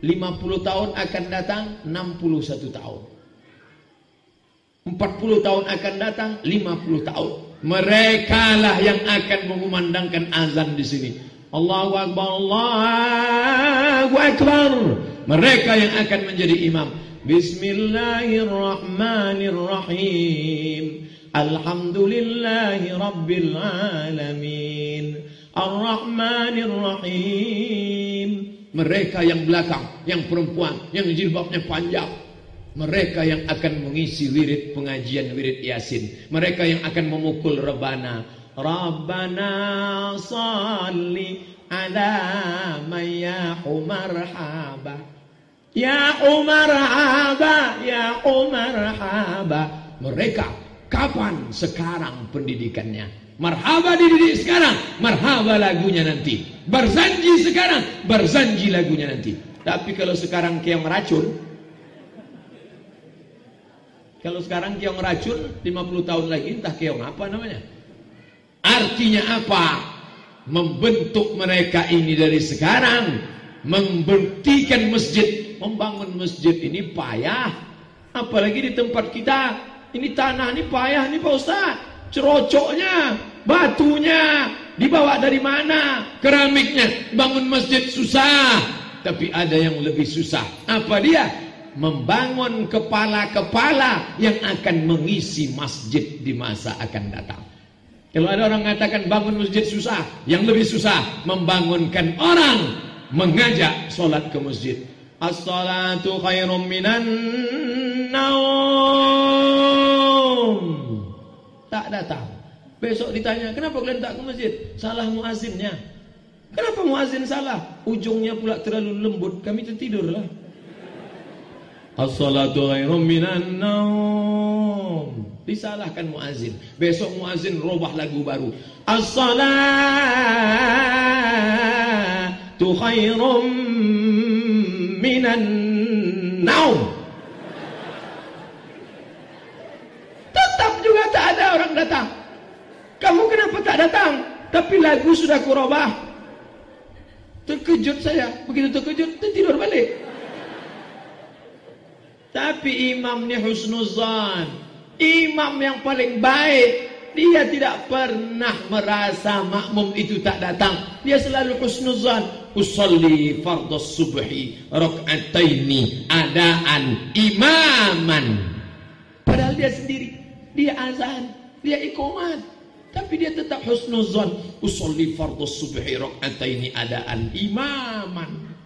50 tahun akan datang 61 tahun 40 tahun akan datang 50 tahun mereka lah yang akan mengumandangkan azan di sini Allahu Akbar Allahu Akbar mereka yang akan menjadi imam Bismillahirrahmanirrahim Alhamdulillahi Rabbil Alamin Ar-Rahmanir-Rahim. Mereka yang belakang, yang perempuan, yang jilbabnya panjang. Mereka yang akan mengisi wirid pengajian wirid Yasin. Mereka yang akan memukul rebana. Rabbana salli ala mayyahu marhaba. Ya Umar haba, ya Umar haba. Mereka kapan sekarang pendidikannya? Marhaba dididik sekarang, marhaba lagunya nanti. Berzanji sekarang, berzanji lagunya nanti. Tapi kalau sekarang keong racun, kalau sekarang keong racun, 50 tahun lagi entah keong apa namanya. Artinya apa? Membentuk mereka ini dari sekarang, membuktikan masjid, membangun masjid ini payah. Apalagi di tempat kita, ini tanah ini payah nih Pak Ustaz cerocoknya, batunya, dibawa dari mana, keramiknya, bangun masjid susah, tapi ada yang lebih susah. Apa dia? Membangun kepala-kepala yang akan mengisi masjid di masa akan datang. Kalau ada orang mengatakan bangun masjid susah, yang lebih susah membangunkan orang mengajak solat ke masjid. As-salatu khairum minan naum tak datang. Besok ditanya, kenapa kalian tak ke masjid? Salah muazinnya. Kenapa muazin salah? Ujungnya pula terlalu lembut, kami tertidurlah. As-salatu khairum minan naum. Disalahkan muazin. Besok muazin robah lagu baru. As-salatu khairum minan naum. juga tak ada orang datang. Kamu kenapa tak datang? Tapi lagu sudah kurubah. Terkejut saya. Begitu terkejut, tidur balik. Tapi imamnya husnuzan. Imam yang paling baik. Dia tidak pernah merasa makmum itu tak datang. Dia selalu husnuzan. Usalli fardus subhi rakaataini adaan imaman. Padahal dia sendiri dia azan, dia ikomat, tapi dia tetap husnuzan. Usolli fardus subhi rak'ataini adaan imaman.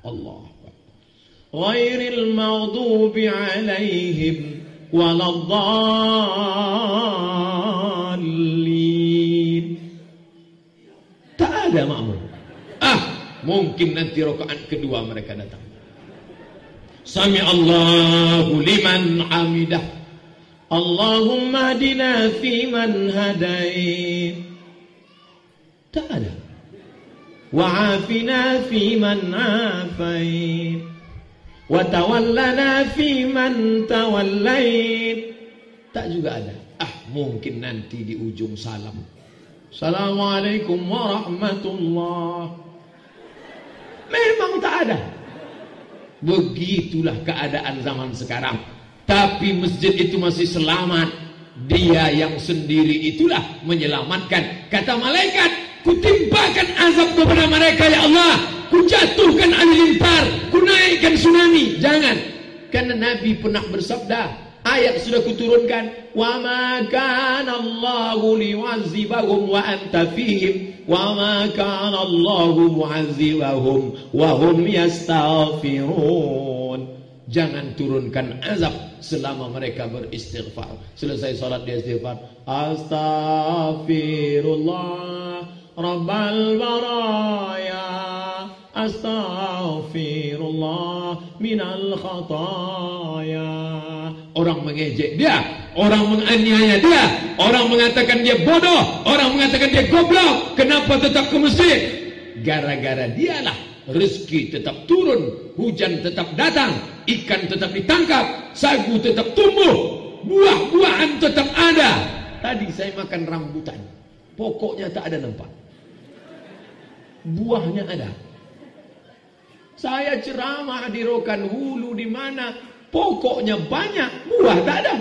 Allah. Ghairil maghdubi alaihim waladdallin. Tak ada makmum. Ah, mungkin nanti rakaat kedua mereka datang. Sami Allahu liman hamidah. Allahumma hadina fi man hadait. Tak ada. Wa'afina fi man afait. Watawallana fi man tawallait. Tak juga ada. Ah, mungkin nanti di ujung salam. Assalamualaikum warahmatullah. Memang tak ada. Begitulah keadaan zaman sekarang. Tapi masjid itu masih selamat. Dia yang sendiri itulah menyelamatkan. Kata malaikat, kutimpakan azab kepada mereka ya Allah. Kujatuhkan halilintar, kunaikkan tsunami. Jangan. Karena Nabi pernah bersabda, ayat sudah kuturunkan, wa ma kana Allahu liwazibahum wa anta fihim wa ma kana Allahu mu'adzibahum wa hum yastaghfirun. Jangan turunkan azab selama mereka beristighfar. Selesai salat dia istighfar. Astaghfirullah Rabbal baraya Astaghfirullah minal khataya. Orang mengejek dia, orang menganiaya dia, orang mengatakan dia bodoh, orang mengatakan dia goblok. Kenapa tetap ke masjid? Gara-gara dialah rezeki tetap turun, hujan tetap datang, ikan tetap ditangkap, sagu tetap tumbuh, buah-buahan tetap ada. Tadi saya makan rambutan, pokoknya tak ada nampak. Buahnya ada. Saya ceramah di Rokan Hulu di mana pokoknya banyak, buah tak ada.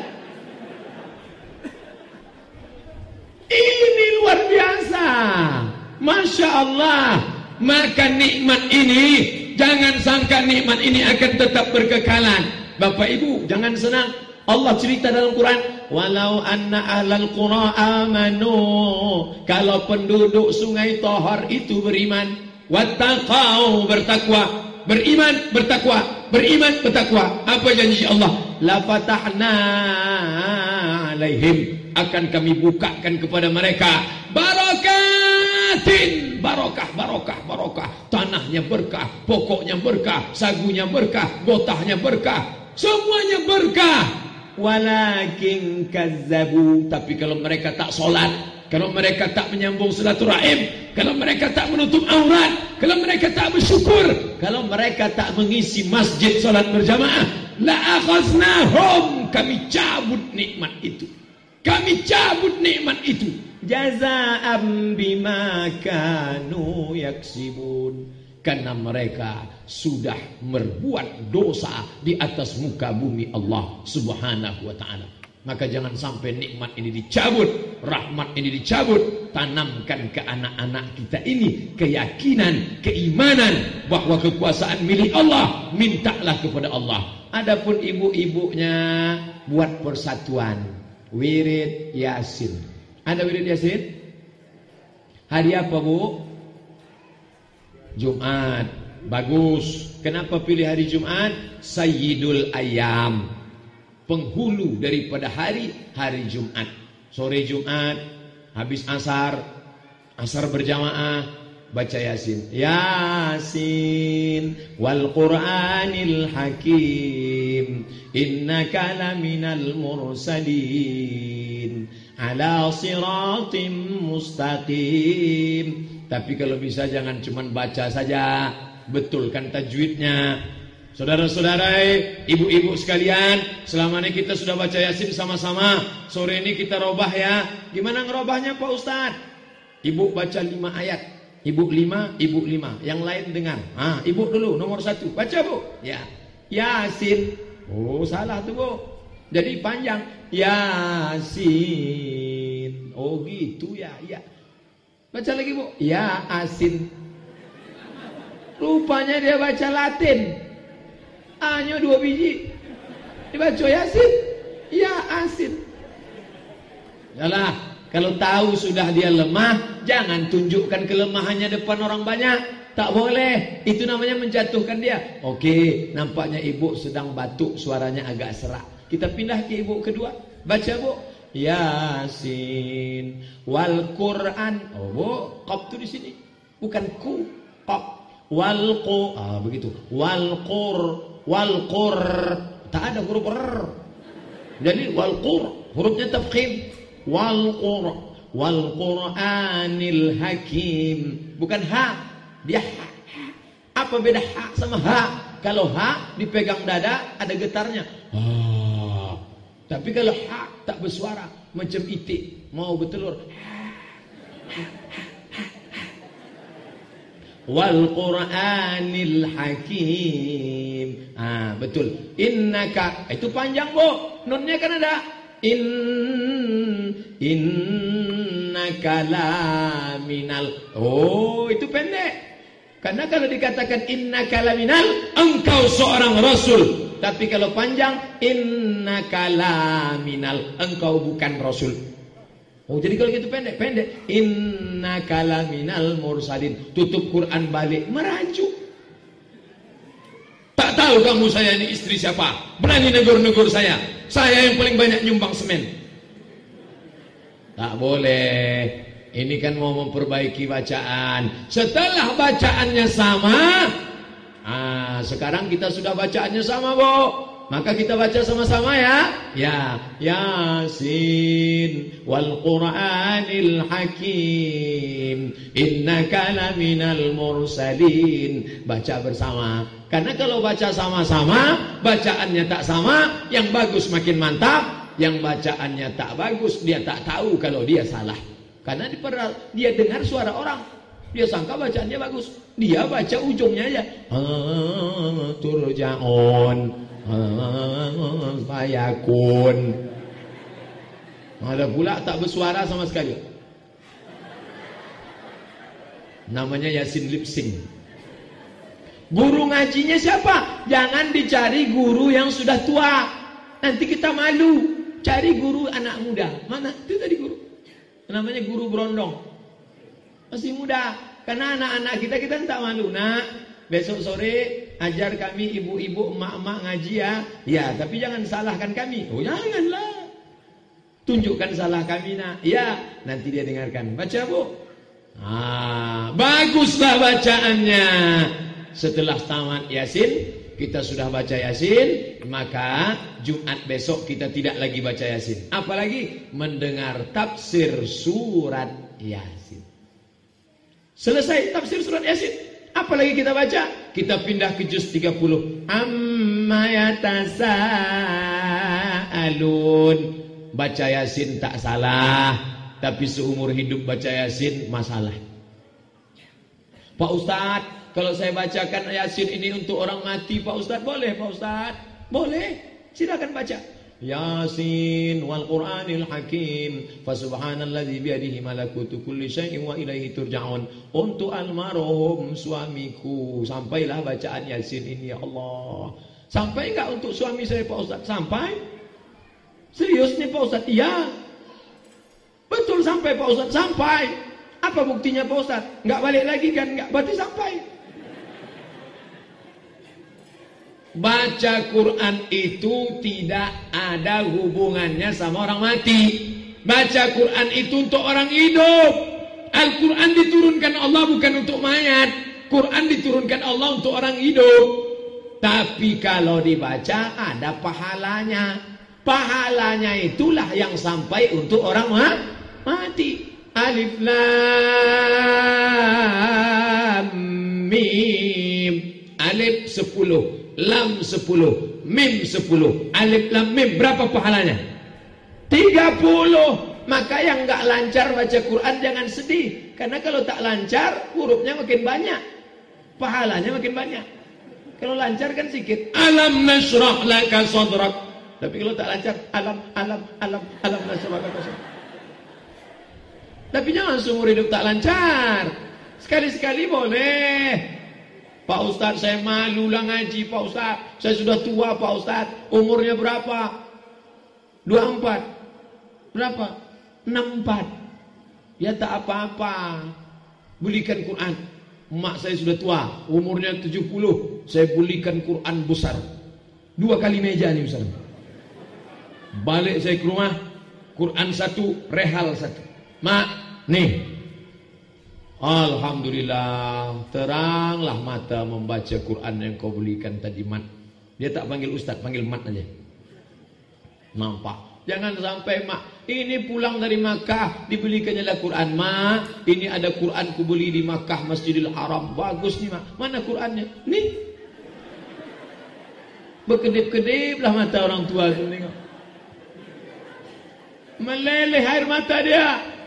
Ini luar biasa. Masya Allah. Maka nikmat ini, jangan sangka nikmat ini akan tetap berkekalan. Bapak Ibu, jangan senang. Allah cerita dalam Quran, walau anna ahlal qura amanu, kalau penduduk sungai Tohar itu beriman, wattaqau bertakwa, beriman bertakwa, beriman bertakwa. Apa janji Allah? La fatahna alaihim. Akan kami bukakan kepada mereka. Barakatin. Barokah barokah barokah. Tanahnya berkah pokoknya berkah sagunya berkah gotahnya berkah. Semuanya berkah. Walakin kazzabu. Tapi kalau mereka tak solat kalau mereka tak menyambung silaturahim kalau mereka tak menutup aurat kalau mereka tak bersyukur kalau mereka tak mengisi masjid solat berjamaah la akhaznahum kami cabut nikmat itu. Kami cabut nikmat itu. Jazaa'an bima kanu yaksibun. Karena mereka sudah berbuat dosa di atas muka bumi Allah Subhanahu wa taala. Maka jangan sampai nikmat ini dicabut, rahmat ini dicabut, tanamkan ke anak-anak kita ini keyakinan, keimanan bahwa kekuasaan milik Allah, mintalah kepada Allah. Adapun ibu-ibunya buat persatuan, wirid Yasin. Ada wirid Yasin? Hari apa, Bu? Jumat. Bagus. Kenapa pilih hari Jumat? Sayyidul Ayam. Penghulu daripada hari hari Jumat. Sore Jumat, habis asar, asar berjamaah, baca Yasin. Yasin wal Qur'anil Hakim. Innaka laminal mursalin ala siratim mustaqim. Tapi kalau bisa jangan cuma baca saja, betulkan tajwidnya. Saudara-saudara, ibu-ibu sekalian, selama ini kita sudah baca Yasin sama-sama. Sore ini kita robah ya. Gimana ngerobahnya Pak Ustaz? Ibu baca lima ayat. Ibu lima, ibu lima. Yang lain dengar. Ah, ibu dulu nomor satu. Baca bu. Ya. Yasin. Oh salah tuh bu. Jadi panjang. Yasin. Oh gitu ya. Ya. Baca lagi bu. Ya asin. Rupanya dia baca Latin. A-nya dua biji. Dibaca Yasin. Ya asin. Yalah, kalau tahu sudah dia lemah, jangan tunjukkan kelemahannya depan orang banyak. Tak boleh. Itu namanya menjatuhkan dia. Oke, nampaknya ibu sedang batuk, suaranya agak serak. Kita pindah ke ibu kedua. Baca bu. Yasin wal Quran. Oh bu, qaf tu di sini. Bukan ku, qaf. Wal. Ah begitu. Wal qur wal qur. Tak ada huruf r. Jadi wal qur hurufnya tafkhim. Wal qur wal Qur'anil hakim. Bukan ha. Dia ha. Apa beda ha sama ha? Kalau ha dipegang dada ada getarnya. Ah. Tapi kalau ha tak bersuara macam itik mau bertelur. Wal Qur'anil Hakim. Ah, betul. Innaka itu panjang, Bu. Nunnya kan ada. In innaka laminal. Oh, itu pendek. Karena kalau dikatakan inna kalaminal, engkau seorang rasul. Tapi kalau panjang, inna kalaminal, engkau bukan rasul. Oh jadi kalau gitu pendek, pendek. Inna kalaminal mursalin. Tutup Quran balik, merajuk. Tak tahu kamu saya ini istri siapa? Berani negur-negur saya. Saya yang paling banyak nyumbang semen. Tak boleh. Ini kan mau memperbaiki bacaan. Setelah bacaannya sama, ah, sekarang kita sudah bacaannya sama, Bu. Maka kita baca sama-sama ya. Ya, Yasin wal Qur'anil Hakim. Innaka laminal mursalin. Baca bersama. Karena kalau baca sama-sama, bacaannya tak sama, yang bagus makin mantap, yang bacaannya tak bagus, dia tak tahu kalau dia salah. Karena dia dengar suara orang. Dia sangka bacaannya bagus. Dia baca ujungnya aja. Turja'un. Fayakun. Ada pula tak bersuara sama sekali. Namanya Yasin Lipsing. Guru ngajinya siapa? Jangan dicari guru yang sudah tua. Nanti kita malu. Cari guru anak muda. Mana? Itu tadi guru namanya guru berondong. Masih muda. Karena anak-anak kita kita tak malu. Nak, besok sore ajar kami ibu-ibu emak-emak ngaji ya. Ya, tapi jangan salahkan kami. Oh, janganlah. Tunjukkan salah kami nak. Ya, nanti dia dengarkan. Baca bu. Ah, baguslah bacaannya. Setelah tamat Yasin, kita sudah baca Yasin, maka Jumat besok kita tidak lagi baca Yasin. Apalagi mendengar tafsir surat Yasin. Selesai tafsir surat Yasin. Apalagi kita baca? Kita pindah ke juz 30. Amma yatasaalun. Baca Yasin tak salah, tapi seumur hidup baca Yasin masalah. Pak Ustadz, kalau saya bacakan Yasin ini untuk orang mati Pak Ustaz boleh Pak Ustaz? Boleh. Silakan baca. Wal Qur'anil Hakim. Fa subhanalladzi biyadihi malakutu kulli syai'in wa ilaihi turja'un. Untuk almarhum suamiku sampailah bacaan Yasin ini ya Allah. Sampai enggak untuk suami saya Pak Ustaz sampai? Serius nih Pak Ustaz iya. Betul sampai Pak Ustaz sampai. Apa buktinya Pak Ustaz enggak balik lagi kan? Enggak. Berarti sampai Baca Quran itu tidak ada hubungannya sama orang mati. Baca Quran itu untuk orang hidup. Al-Quran diturunkan Allah bukan untuk mayat. Quran diturunkan Allah untuk orang hidup. Tapi kalau dibaca ada pahalanya. Pahalanya itulah yang sampai untuk orang mati. Alif Lam Mim. Alif sepuluh lam 10, mim 10, alif lam mim berapa pahalanya? 30. Maka yang enggak lancar baca Quran jangan sedih, karena kalau tak lancar hurufnya makin banyak. Pahalanya makin banyak. Kalau lancar kan sedikit. Alam nasrah laka sadrak. Tapi kalau tak lancar, alam alam alam alam nasrah laka sadrak. Tapi jangan seumur hidup tak lancar. Sekali-sekali boleh. Pak Ustaz saya malu lah ngaji Pak Ustaz. Saya sudah tua Pak Ustaz. Umurnya berapa? 24. Berapa? 64. Ya tak apa-apa. Belikan Quran. Mak saya sudah tua. Umurnya 70. Saya belikan Quran besar. Dua kali meja nih misalnya. Balik saya ke rumah, Quran satu, rehal satu. Mak, nih. Alhamdulillah, teranglah mata membaca Quran yang kau belikan tadi mat. Dia tak panggil ustaz, panggil mat aja. Nampak. Jangan sampai mak, ini pulang dari Makkah dibelikannya lah Quran. Mak, ini ada Quran ku beli di Makkah Masjidil Haram. Bagus nih mak. Mana Qurannya? Nih. Berkedip-kedip lah mata orang tua tu tengok. Meleleh air mata dia.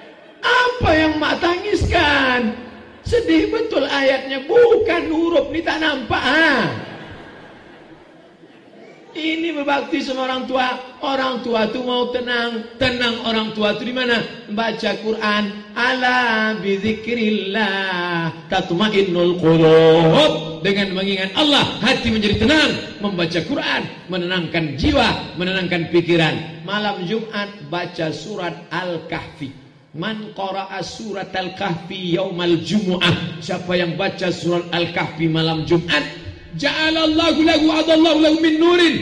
Apa yang mak tangiskan? Sedih betul ayatnya. Bukan huruf ni tak nampak. Ha? Ini berbakti sama orang tua. Orang tua tu mau tenang. Tenang orang tua tu di mana? Baca Quran. Ala bizikrillah. Tatma'innul qulub. Dengan mengingat Allah, hati menjadi tenang. Membaca Quran, menenangkan jiwa, menenangkan pikiran. Malam Jumat baca surat Al-Kahfi. Man qara'a surat Al-Kahfi yaumal Jumu'ah. Siapa yang baca surat Al-Kahfi malam Jumat, ja'alallahu lahu adallahu lahu min nurin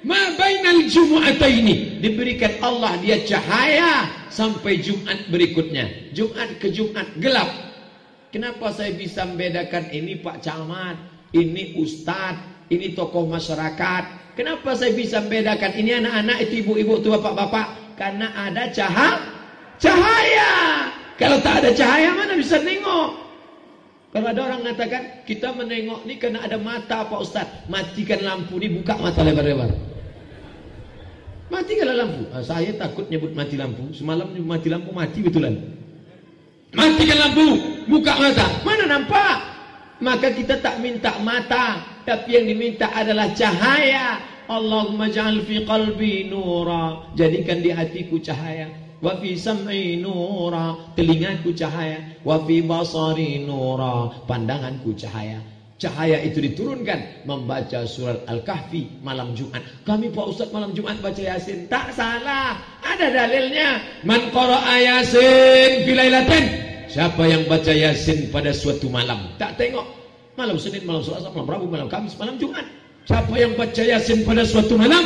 ma bainal jumu'ataini. Diberikan Allah dia cahaya sampai Jumat berikutnya. Jumat ke Jumat gelap. Kenapa saya bisa membedakan ini Pak Camat, ini Ustadz, ini tokoh masyarakat? Kenapa saya bisa membedakan ini anak-anak, itu ibu-ibu, itu bapak-bapak? Karena ada cahaya. Cahaya. Kalau tak ada cahaya mana bisa nengok? Kalau ada orang mengatakan kita menengok ni karena ada mata Pak Ustaz, matikan lampu ni buka mata lebar-lebar. Matikanlah lampu. Ah, saya takut nyebut mati lampu. Semalam mati lampu mati betulan. Matikan lampu, buka mata. Mana nampak? Maka kita tak minta mata, tapi yang diminta adalah cahaya. Allahumma ja'al fi qalbi nura. Jadikan di hatiku cahaya. Wa fi sam'i nura. Telingaku cahaya. Wa fi basari nura. Pandanganku cahaya. Cahaya itu diturunkan membaca surat Al-Kahfi malam Jumat. Kami Pak Ustaz malam Jumat baca Yasin. Tak salah. Ada dalilnya. Man qara'a Yasin filailatin. Siapa yang baca Yasin pada suatu malam? Tak tengok. Malam Senin, malam Selasa, malam Rabu, malam Kamis, malam Jumat. Siapa yang baca Yasin pada suatu malam?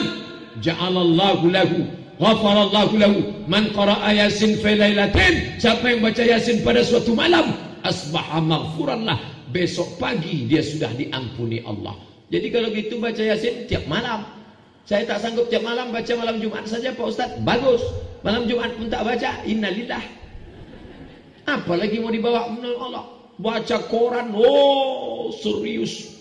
Ja'alallahu lahu ghafarallahu lahu man qara'a Yasin filailatin. Siapa yang baca Yasin pada suatu malam? Asbaha maghfuran lah besok pagi dia sudah diampuni Allah. Jadi kalau gitu baca Yasin tiap malam. Saya tak sanggup tiap malam baca malam Jumat saja Pak Ustaz. Bagus. Malam Jumat pun tak baca. Innalillah. Apalagi mau dibawa Allah. Baca koran. Oh serius.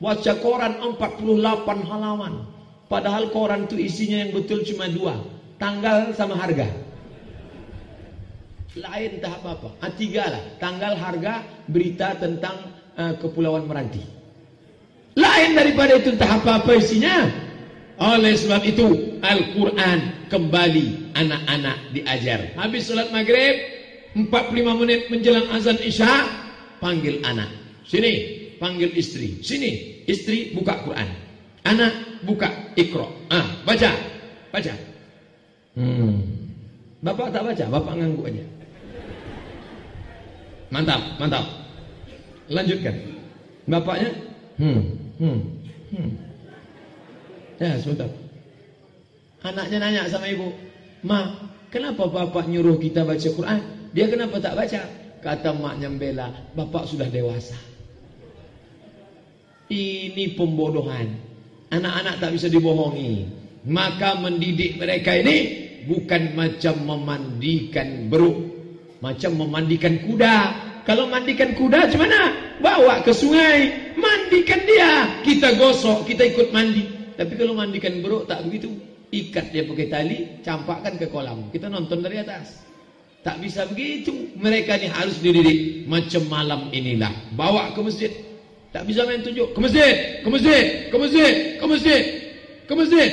Baca koran 48 halaman. Padahal koran itu isinya yang betul cuma dua. Tanggal sama harga lain tahap apa? Ah, lah. Tanggal harga berita tentang uh, Kepulauan Meranti. Lain daripada itu tahap apa isinya? Oleh sebab itu Al-Quran kembali anak-anak diajar. Habis sholat maghrib 45 menit menjelang azan isya panggil anak. Sini panggil istri. Sini istri buka Quran. Anak buka ikro. Ah baca baca. Hmm. Bapak tak baca, bapak ngangguk aja. Mantap, mantap. Lanjutkan. Bapaknya, hmm, hmm, hmm. Ya, sebentar. Anaknya nanya sama ibu, Ma, kenapa bapak nyuruh kita baca Quran? Dia kenapa tak baca? Kata maknya membela, bapak sudah dewasa. Ini pembodohan. Anak-anak tak bisa dibohongi. Maka mendidik mereka ini bukan macam memandikan beruk macam memandikan kuda. Kalau mandikan kuda macam mana? Bawa ke sungai, mandikan dia. Kita gosok, kita ikut mandi. Tapi kalau mandikan beruk tak begitu. Ikat dia pakai tali, campakkan ke kolam. Kita nonton dari atas. Tak bisa begitu. Mereka ni harus dididik macam malam inilah. Bawa ke masjid. Tak bisa main tunjuk. Ke masjid, ke masjid, ke masjid, ke masjid, ke masjid.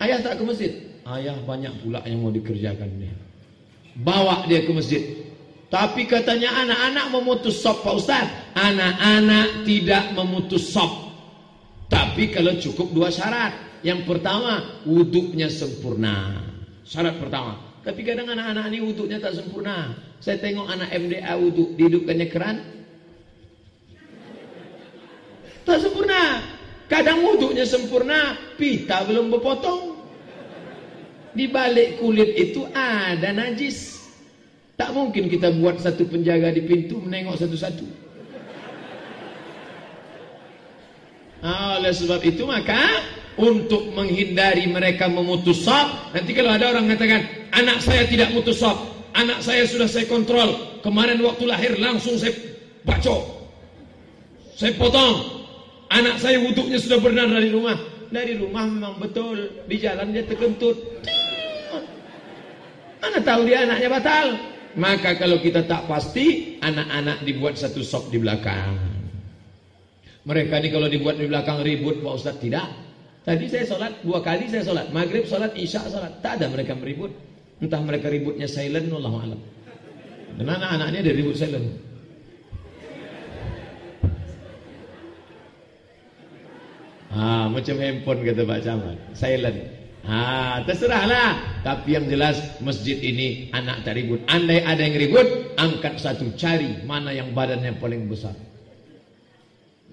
Ayah tak ke masjid. Ayah banyak pula yang mau dikerjakan ni bawa dia ke masjid. Tapi katanya anak-anak memutus sop Pak Ustaz. Anak-anak tidak memutus sop. Tapi kalau cukup dua syarat. Yang pertama, wuduknya sempurna. Syarat pertama. Tapi kadang anak-anak ini wuduknya tak sempurna. Saya tengok anak MDA wuduk, dihidupkannya keran. Tak sempurna. Kadang wuduknya sempurna, pita belum berpotong. Di balik kulit itu ada najis. Tak mungkin kita buat satu penjaga di pintu menengok satu-satu. Ah, oleh sebab itu maka untuk menghindari mereka memutus sop, nanti kalau ada orang mengatakan anak saya tidak mutus sop, anak saya sudah saya kontrol, kemarin waktu lahir langsung saya bacok, saya potong, anak saya wuduknya sudah benar dari rumah, dari rumah memang betul, di jalan dia terkentut, Mana tahu dia anaknya batal? Maka kalau kita tak pasti, anak-anak dibuat satu sok di belakang. Mereka ini kalau dibuat di belakang ribut Pak Ustaz tidak. Tadi saya sholat dua kali saya sholat maghrib sholat isya sholat tak ada mereka meribut. Entah mereka ributnya silent, Allah alam. Dan anak-anaknya dia ribut silent. Ah, macam handphone kata Pak Camat, silent. Ha, terserahlah. Tapi yang jelas masjid ini anak tak ribut. Andai ada yang ribut, angkat satu cari mana yang badannya paling besar.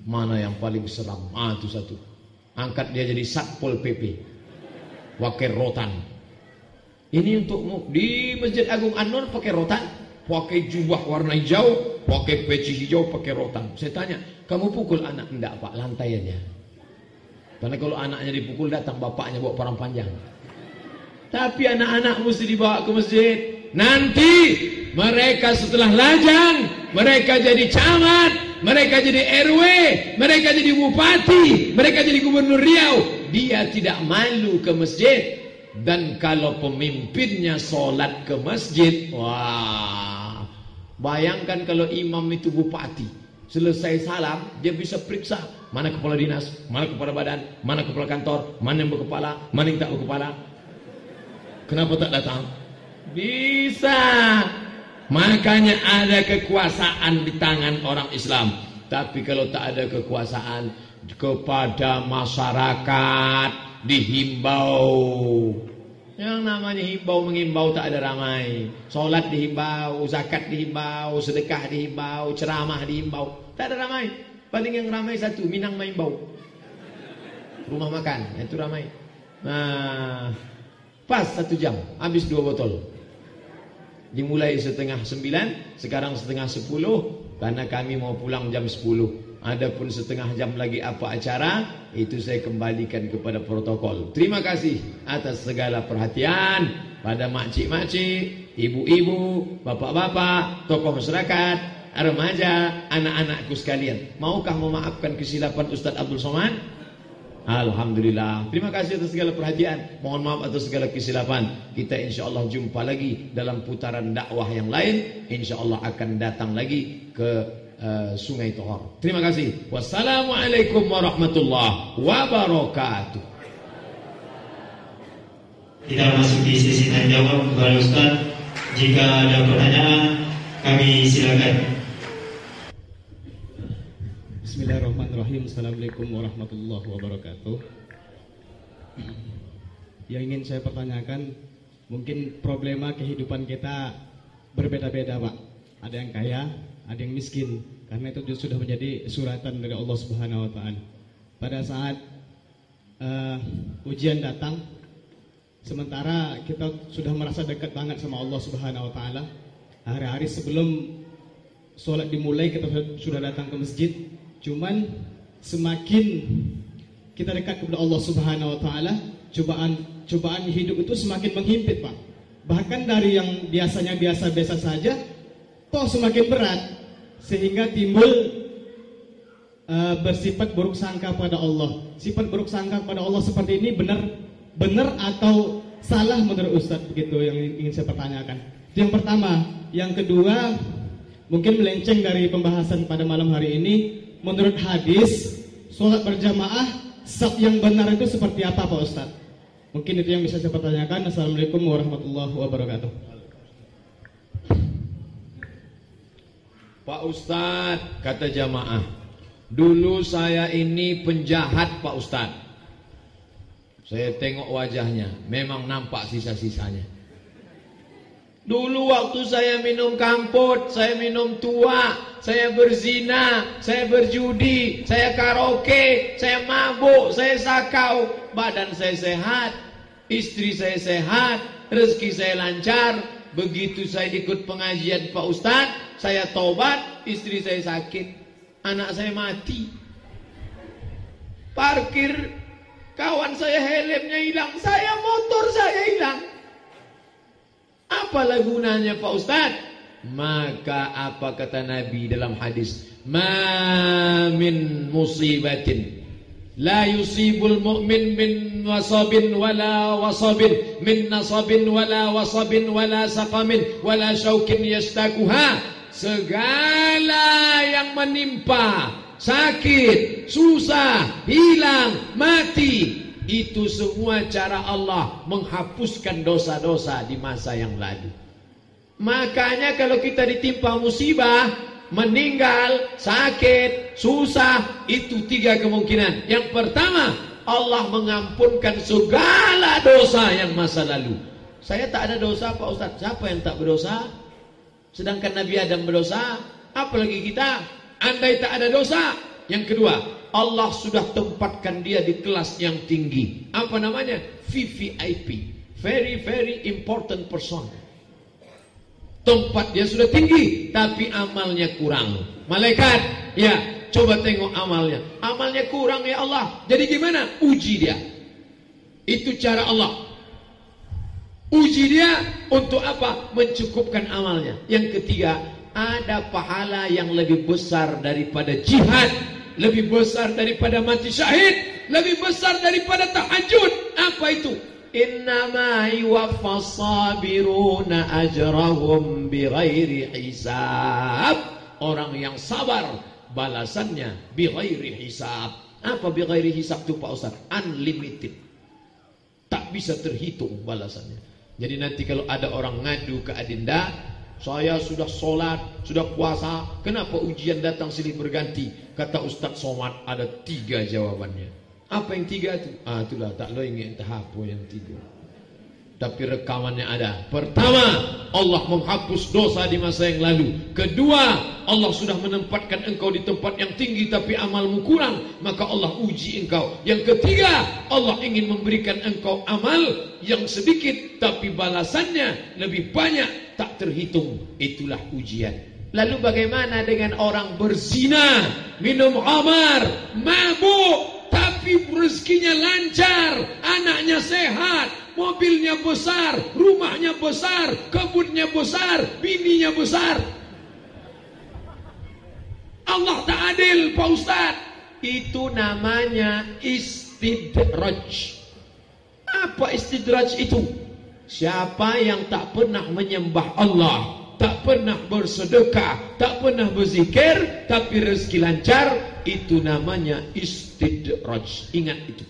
Mana yang paling seram. Ah itu satu. Angkat dia jadi satpol PP. Wakil rotan. Ini untukmu di Masjid Agung An-Nur pakai rotan, pakai jubah warna hijau, pakai peci hijau, pakai rotan. Saya tanya, kamu pukul anak? Enggak pak, lantai aja. Karena kalau anaknya dipukul datang bapaknya bawa parang panjang. Tapi anak-anak mesti dibawa ke masjid. Nanti mereka setelah lajang, mereka jadi camat, mereka jadi RW, mereka jadi bupati, mereka jadi gubernur Riau. Dia tidak malu ke masjid. Dan kalau pemimpinnya sholat ke masjid, wah, bayangkan kalau imam itu bupati. Selesai salam, dia bisa periksa mana kepala dinas, mana kepala badan, mana kepala kantor, mana yang berkepala, mana yang tak berkepala. Kenapa tak datang? Bisa. Makanya ada kekuasaan di tangan orang Islam. Tapi kalau tak ada kekuasaan kepada masyarakat dihimbau yang namanya himbau mengimbau tak ada ramai. Solat dihimbau, zakat dihimbau, sedekah dihimbau, ceramah dihimbau. Tak ada ramai. Paling yang ramai satu, Minang Maimbau. Rumah makan, itu ramai. Nah, pas satu jam, habis dua botol. Dimulai setengah sembilan, sekarang setengah sepuluh, karena kami mau pulang jam sepuluh. Adapun setengah jam lagi apa acara Itu saya kembalikan kepada protokol. Terima kasih atas segala perhatian Pada makcik-makcik Ibu-ibu, bapak-bapak Tokoh masyarakat, remaja Anak-anakku sekalian. Maukah memaafkan kesilapan Ustaz Abdul Somad? Alhamdulillah. Terima kasih atas segala perhatian. Mohon maaf atas segala kesilapan. Kita insya Allah jumpa lagi Dalam putaran dakwah yang lain. Insya Allah akan datang lagi ke uh, Sungai Tohor. Terima kasih. Wassalamualaikum warahmatullahi wabarakatuh. Kita masuki sesi tanya jawab kepada Ustaz. Jika ada pertanyaan, kami silakan. Bismillahirrahmanirrahim. Assalamualaikum warahmatullahi wabarakatuh. Yang ingin saya pertanyakan, mungkin problema kehidupan kita berbeda-beda, Pak. Ada yang kaya, ada yang miskin karena itu sudah menjadi suratan dari Allah Subhanahu wa taala. Pada saat uh, ujian datang sementara kita sudah merasa dekat banget sama Allah Subhanahu wa taala, hari-hari sebelum sholat dimulai kita sudah datang ke masjid, cuman semakin kita dekat kepada Allah Subhanahu wa taala, cobaan cobaan hidup itu semakin menghimpit, Pak. Bahkan dari yang biasanya biasa-biasa saja, toh semakin berat sehingga timbul uh, bersifat buruk sangka pada Allah. Sifat buruk sangka pada Allah seperti ini benar benar atau salah menurut Ustaz begitu yang ingin saya pertanyakan. Yang pertama, yang kedua mungkin melenceng dari pembahasan pada malam hari ini. Menurut hadis, sholat berjamaah sab yang benar itu seperti apa Pak Ustaz? Mungkin itu yang bisa saya pertanyakan. Assalamualaikum warahmatullahi wabarakatuh. Pak Ustadz, kata jamaah, dulu saya ini penjahat Pak Ustadz. Saya tengok wajahnya, memang nampak sisa-sisanya. Dulu waktu saya minum kamput, saya minum tua, saya berzina, saya berjudi, saya karaoke, saya mabuk, saya sakau, badan saya sehat. istri saya sehat, rezeki saya lancar. Begitu saya ikut pengajian Pak Ustadz, saya tobat, istri saya sakit, anak saya mati. Parkir, kawan saya helmnya hilang, saya motor saya hilang. Apalah gunanya Pak Ustadz? Maka apa kata Nabi dalam hadis? Ma min musibatin la yusibul mu'min min wasabin wala wasabin min nasabin wala wasabin wala saqamin wala syaukin yastakuha segala yang menimpa sakit susah hilang mati itu semua cara Allah menghapuskan dosa-dosa di masa yang lalu. Makanya kalau kita ditimpa musibah meninggal, sakit, susah, itu tiga kemungkinan. Yang pertama, Allah mengampunkan segala dosa yang masa lalu. Saya tak ada dosa Pak Ustaz. Siapa yang tak berdosa? Sedangkan Nabi Adam berdosa, apalagi kita? Andai tak ada dosa. Yang kedua, Allah sudah tempatkan dia di kelas yang tinggi. Apa namanya? VVIP. Very very important person. Tempat dia sudah tinggi, tapi amalnya kurang. Malaikat, ya, coba tengok amalnya. Amalnya kurang ya Allah. Jadi gimana? Uji dia. Itu cara Allah. Uji dia untuk apa? Mencukupkan amalnya. Yang ketiga, ada pahala yang lebih besar daripada jihad, lebih besar daripada mati syahid, lebih besar daripada tahajud. Apa itu? Innama yuwaffas sabiruna ajrahum bighairi hisab. Orang yang sabar balasannya bighairi hisab. Apa bighairi hisab itu Pak Ustaz? Unlimited. Tak bisa terhitung balasannya. Jadi nanti kalau ada orang ngadu ke Adinda, saya sudah sholat, sudah puasa, kenapa ujian datang silih berganti? Kata Ustaz Somad ada tiga jawabannya. Apa yang tiga itu? Ah itulah tak lo ingin apa yang tiga. Tapi rekamannya ada. Pertama, Allah menghapus dosa di masa yang lalu. Kedua, Allah sudah menempatkan engkau di tempat yang tinggi tapi amalmu kurang, maka Allah uji engkau. Yang ketiga, Allah ingin memberikan engkau amal yang sedikit tapi balasannya lebih banyak, tak terhitung. Itulah ujian. Lalu bagaimana dengan orang berzina, minum khamar, mabuk, tapi rezekinya lancar, anaknya sehat, mobilnya besar, rumahnya besar, kebunnya besar, bininya besar. Allah tak adil, Pak Ustaz. Itu namanya istidraj. Apa istidraj itu? Siapa yang tak pernah menyembah Allah, tak pernah bersedekah, tak pernah berzikir, tapi rezeki lancar, itu namanya istidraj. Ingat itu.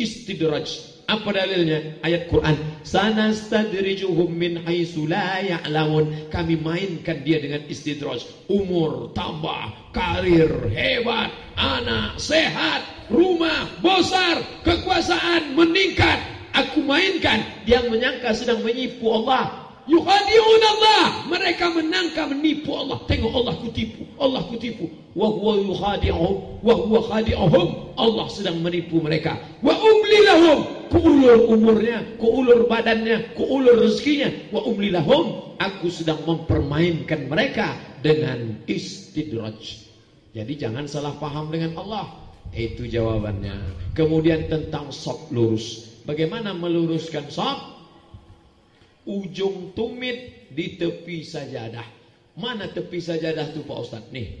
Istidraj. Apa dalilnya? Ayat Quran. Sanastadrijuhum min haitsu la ya'lamun. Kami mainkan dia dengan istidraj. Umur tambah, karir hebat, anak sehat, rumah besar, kekuasaan meningkat. Aku mainkan. Dia menyangka sedang menipu Allah. Yukhadi'un Allah. Mereka menangka menipu Allah. Tengok Allah kutipu. Allah kutipu. Wa huwa yukhadi'uhum. Wa huwa khadi'uhum. Allah sedang menipu mereka. Wa umli lahum. Kuulur umurnya. Kuulur badannya. Kuulur rezekinya. Wa umli lahum. Aku sedang mempermainkan mereka dengan istidraj. Jadi jangan salah paham dengan Allah. Itu jawabannya. Kemudian tentang sop lurus. Bagaimana meluruskan sop? Ujung tumit di tepi sajadah. Mana tepi sajadah tu Pak Ustaz? Nih.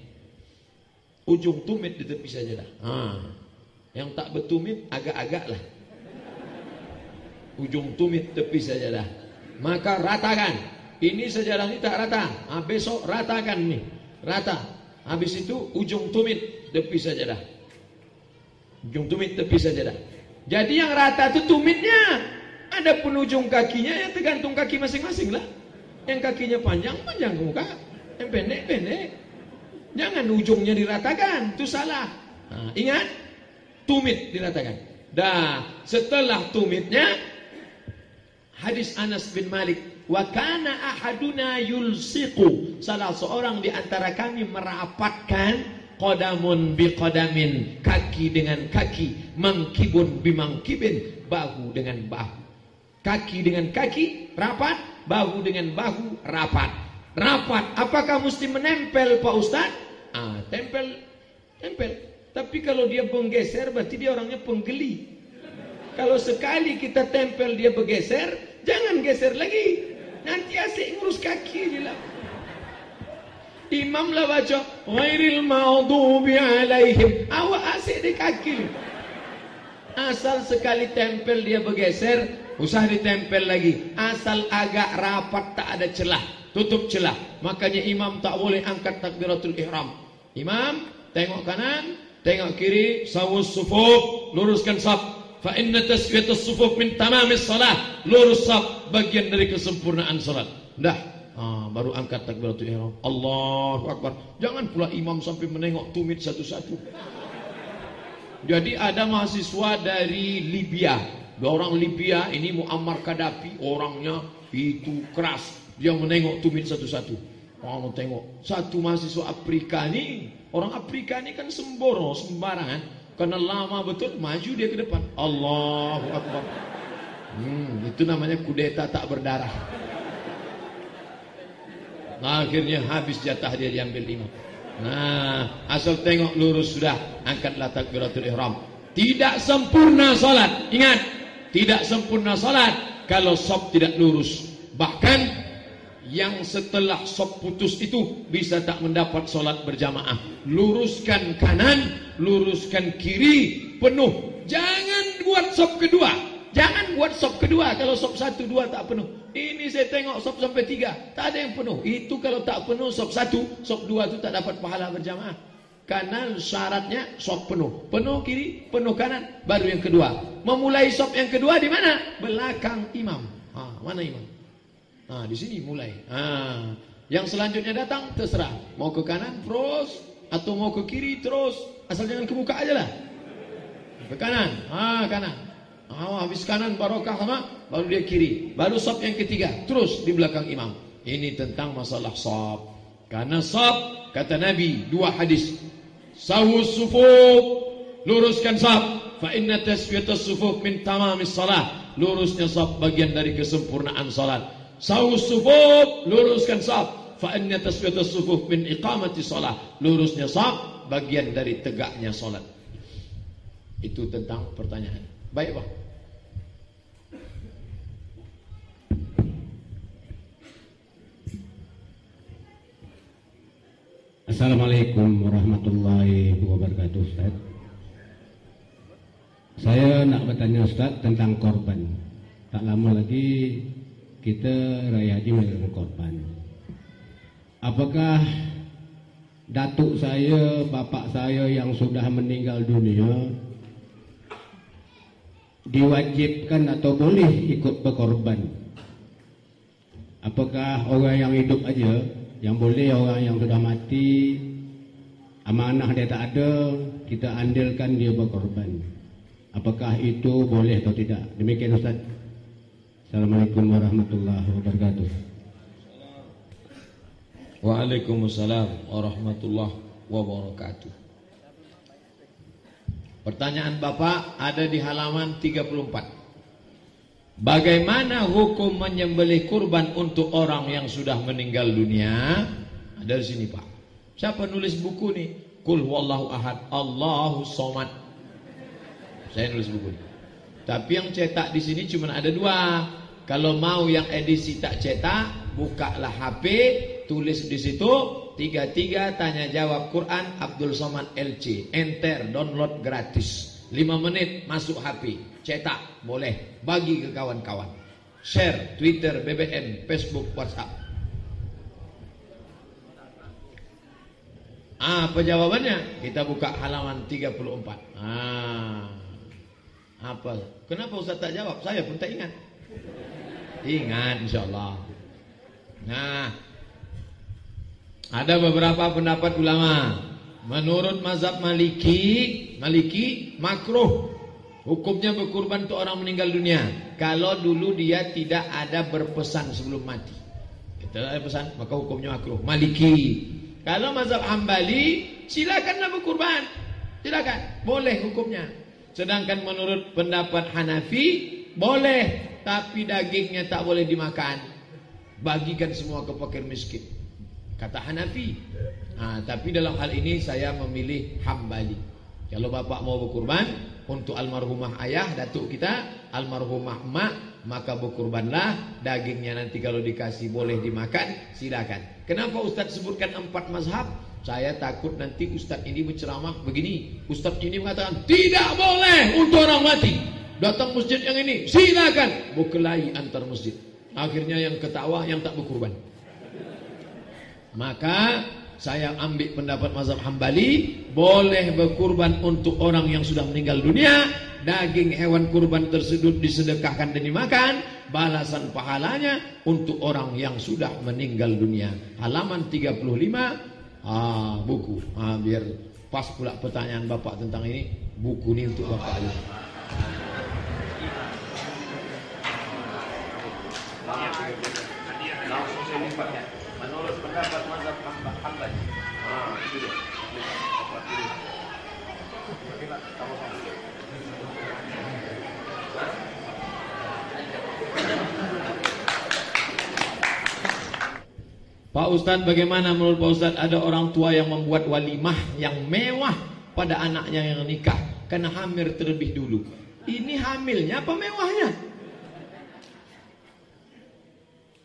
Ujung tumit di tepi sajadah. Ha. Yang tak bertumit agak-agak lah. Ujung tumit tepi sajadah. Maka ratakan. Ini sajadah ini tak rata. Ha, besok ratakan nih. Rata. Habis itu ujung tumit tepi sajadah. Ujung tumit tepi sajadah. Jadi yang rata itu tumitnya. Ada penujung kakinya ya tergantung kaki masing-masing lah. Yang kakinya panjang, panjang muka. Yang pendek, pendek. Jangan ujungnya diratakan, itu salah. Nah, ingat, tumit diratakan. Dah, setelah tumitnya, hadis Anas bin Malik, wa kana ahaduna yulsiqu. Salah seorang di antara kami merapatkan qadamun bi qadamin, kaki dengan kaki, mangkibun bi mangkibin, bahu dengan bahu. Kaki dengan kaki rapat, bahu dengan bahu rapat. Rapat, apakah mesti menempel Pak Ustaz? Ah, tempel, tempel. Tapi kalau dia menggeser berarti dia orangnya penggeli. Kalau sekali kita tempel dia bergeser, jangan geser lagi. Nanti asik ngurus kaki dia lah. Imam lah baca Ghairil maghdubi alaihim Awak asyik di kaki Asal sekali tempel dia bergeser Usah ditempel lagi. Asal agak rapat tak ada celah. Tutup celah. Makanya imam tak boleh angkat takbiratul ihram. Imam tengok kanan Tengok kiri Sawus sufuf Luruskan saf. Fa inna tasfiyatus sufuf min tamamis salah. Lurus saf Bagian dari kesempurnaan salat. Dah. Ah, baru angkat takbiratul ihram. Allahu akbar. Jangan pula imam sampai menengok tumit satu-satu. Jadi ada mahasiswa dari Libya. Dua orang Libya ini Muammar Gaddafi, orangnya itu keras. Dia menengok tumit satu-satu. Mau tengok. Satu mahasiswa Afrika ini, orang Afrika ini kan semboro, sembarangan. Karena lama betul, maju dia ke depan. Allahu akbar. Hmm, itu namanya kudeta tak berdarah. Nah, akhirnya habis jatah dia diambil imam. Nah, asal tengok lurus sudah, angkatlah takbiratul ihram. Tidak sempurna salat. Ingat, tidak sempurna salat kalau sop tidak lurus. Bahkan yang setelah sop putus itu bisa tak mendapat solat berjamaah. Luruskan kanan, luruskan kiri, penuh. Jangan buat sop kedua. Jangan buat sop kedua kalau sop satu dua tak penuh. Ini saya tengok sop sampai tiga tak ada yang penuh. Itu kalau tak penuh sop satu, sop dua itu tak dapat pahala berjamaah. Karena syaratnya sop penuh, penuh kiri, penuh kanan, baru yang kedua. Memulai sop yang kedua di mana? Belakang imam. Ah, mana imam? Ah, di sini mulai. Ah, yang selanjutnya datang terserah. Mau ke kanan terus atau mau ke kiri terus. Asal jangan ke muka aja lah. Ke kanan. Ah, kanan. Oh, habis kanan barokah sama, baru dia kiri. Baru sop yang ketiga, terus di belakang imam. Ini tentang masalah sop. Karena sop, kata Nabi, dua hadis. Sawus sufuf, luruskan sop. Fa inna tasfiyatus sufuf min tamamis salah. Lurusnya sop bagian dari kesempurnaan salat. Sawus sufuf, luruskan sop. Fa inna tasfiyatus sufuf min iqamati salah. Lurusnya sop bagian dari tegaknya salat. Itu tentang pertanyaan. Baik, Pak. Assalamualaikum warahmatullahi wabarakatuh Ustaz. Saya nak bertanya Ustaz tentang korban. Tak lama lagi kita raya haji dengan korban. Apakah datuk saya, bapak saya yang sudah meninggal dunia Diwajibkan atau boleh ikut berkorban? Apakah orang yang hidup aja yang boleh orang yang sudah mati amanah dia tak ada kita andilkan dia berkorban. Apakah itu boleh atau tidak? Demikian Ustaz. Assalamualaikum warahmatullahi wabarakatuh. Waalaikumsalam warahmatullahi wabarakatuh. Pertanyaan Bapak ada di halaman 34 Bagaimana hukum menyembelih kurban untuk orang yang sudah meninggal dunia? Ada di sini Pak. Siapa nulis buku nih? Kul wallahu ahad, Allahu somad. Saya nulis buku ini. Tapi yang cetak di sini cuma ada dua. Kalau mau yang edisi tak cetak, bukalah HP, tulis di situ tiga tiga tanya jawab Quran Abdul Somad LC. Enter, download gratis. 5 menit masuk HP, cetak, boleh, bagi ke kawan-kawan. Share, Twitter, BBM, Facebook, WhatsApp. Apa jawabannya? Kita buka halaman 34. Ah. Apa? Kenapa Ustaz tak jawab? Saya pun tak ingat. Ingat insyaallah. Nah, ada beberapa pendapat ulama Menurut mazhab Maliki, Maliki makruh hukumnya berkurban untuk orang meninggal dunia. Kalau dulu dia tidak ada berpesan sebelum mati. Tidak ada pesan, maka hukumnya makruh. Maliki. Kalau mazhab Hambali, silakanlah berkurban. Silakan, boleh hukumnya. Sedangkan menurut pendapat Hanafi, boleh, tapi dagingnya tak boleh dimakan. Bagikan semua ke fakir miskin. Kata Hanafi. Nah, tapi dalam hal ini saya memilih Hambali. Kalau bapak mau berkurban untuk almarhumah ayah, datuk kita, almarhumah mak, maka berkurbanlah. Dagingnya nanti kalau dikasih boleh dimakan, silakan. Kenapa Ustaz sebutkan empat mazhab? Saya takut nanti Ustaz ini berceramah begini. Ustaz ini mengatakan tidak boleh untuk orang mati. Datang masjid yang ini, silakan berkelahi antar masjid. Akhirnya yang ketawa yang tak berkurban. Maka saya ambil pendapat mazhab Hambali boleh berkurban untuk orang yang sudah meninggal dunia. Daging hewan kurban tersebut disedekahkan dan dimakan balasan pahalanya untuk orang yang sudah meninggal dunia. Halaman 35 ah buku. Ah biar pas pula pertanyaan Bapak tentang ini. Buku ini untuk Bapak limpatnya. Menurut mazhab Hambali. Ah, itu dia. Pak Ustadz bagaimana menurut Pak Ustadz ada orang tua yang membuat walimah yang mewah pada anaknya yang nikah karena hamil terlebih dulu. Ini hamilnya apa mewahnya?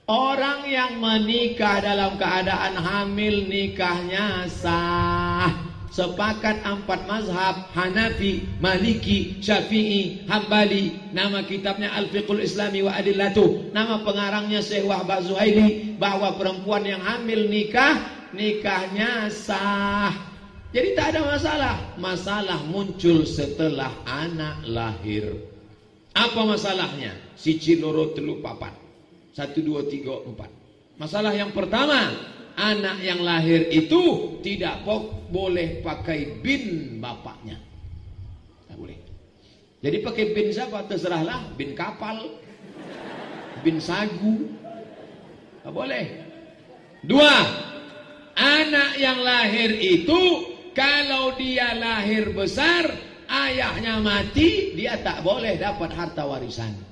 Orang yang menikah dalam keadaan hamil nikahnya sah. Sepakat empat mazhab Hanafi, Maliki, Syafi'i, Hambali. Nama kitabnya Al-Fiqhul Islami wa Adillatu. Nama pengarangnya Syekh Wahbah Zuhaili Bahwa perempuan yang hamil nikah Nikahnya sah. Jadi tak ada masalah. Masalah muncul setelah anak lahir. Apa masalahnya? Siji loro telu papat Satu dua tiga empat Masalah yang pertama anak yang lahir itu tidak boleh pakai bin bapaknya. Tidak boleh. Jadi pakai bin siapa? Terserahlah. Bin kapal. Bin sagu. Tidak boleh. Dua. Anak yang lahir itu kalau dia lahir besar, ayahnya mati, dia tak boleh dapat harta warisan.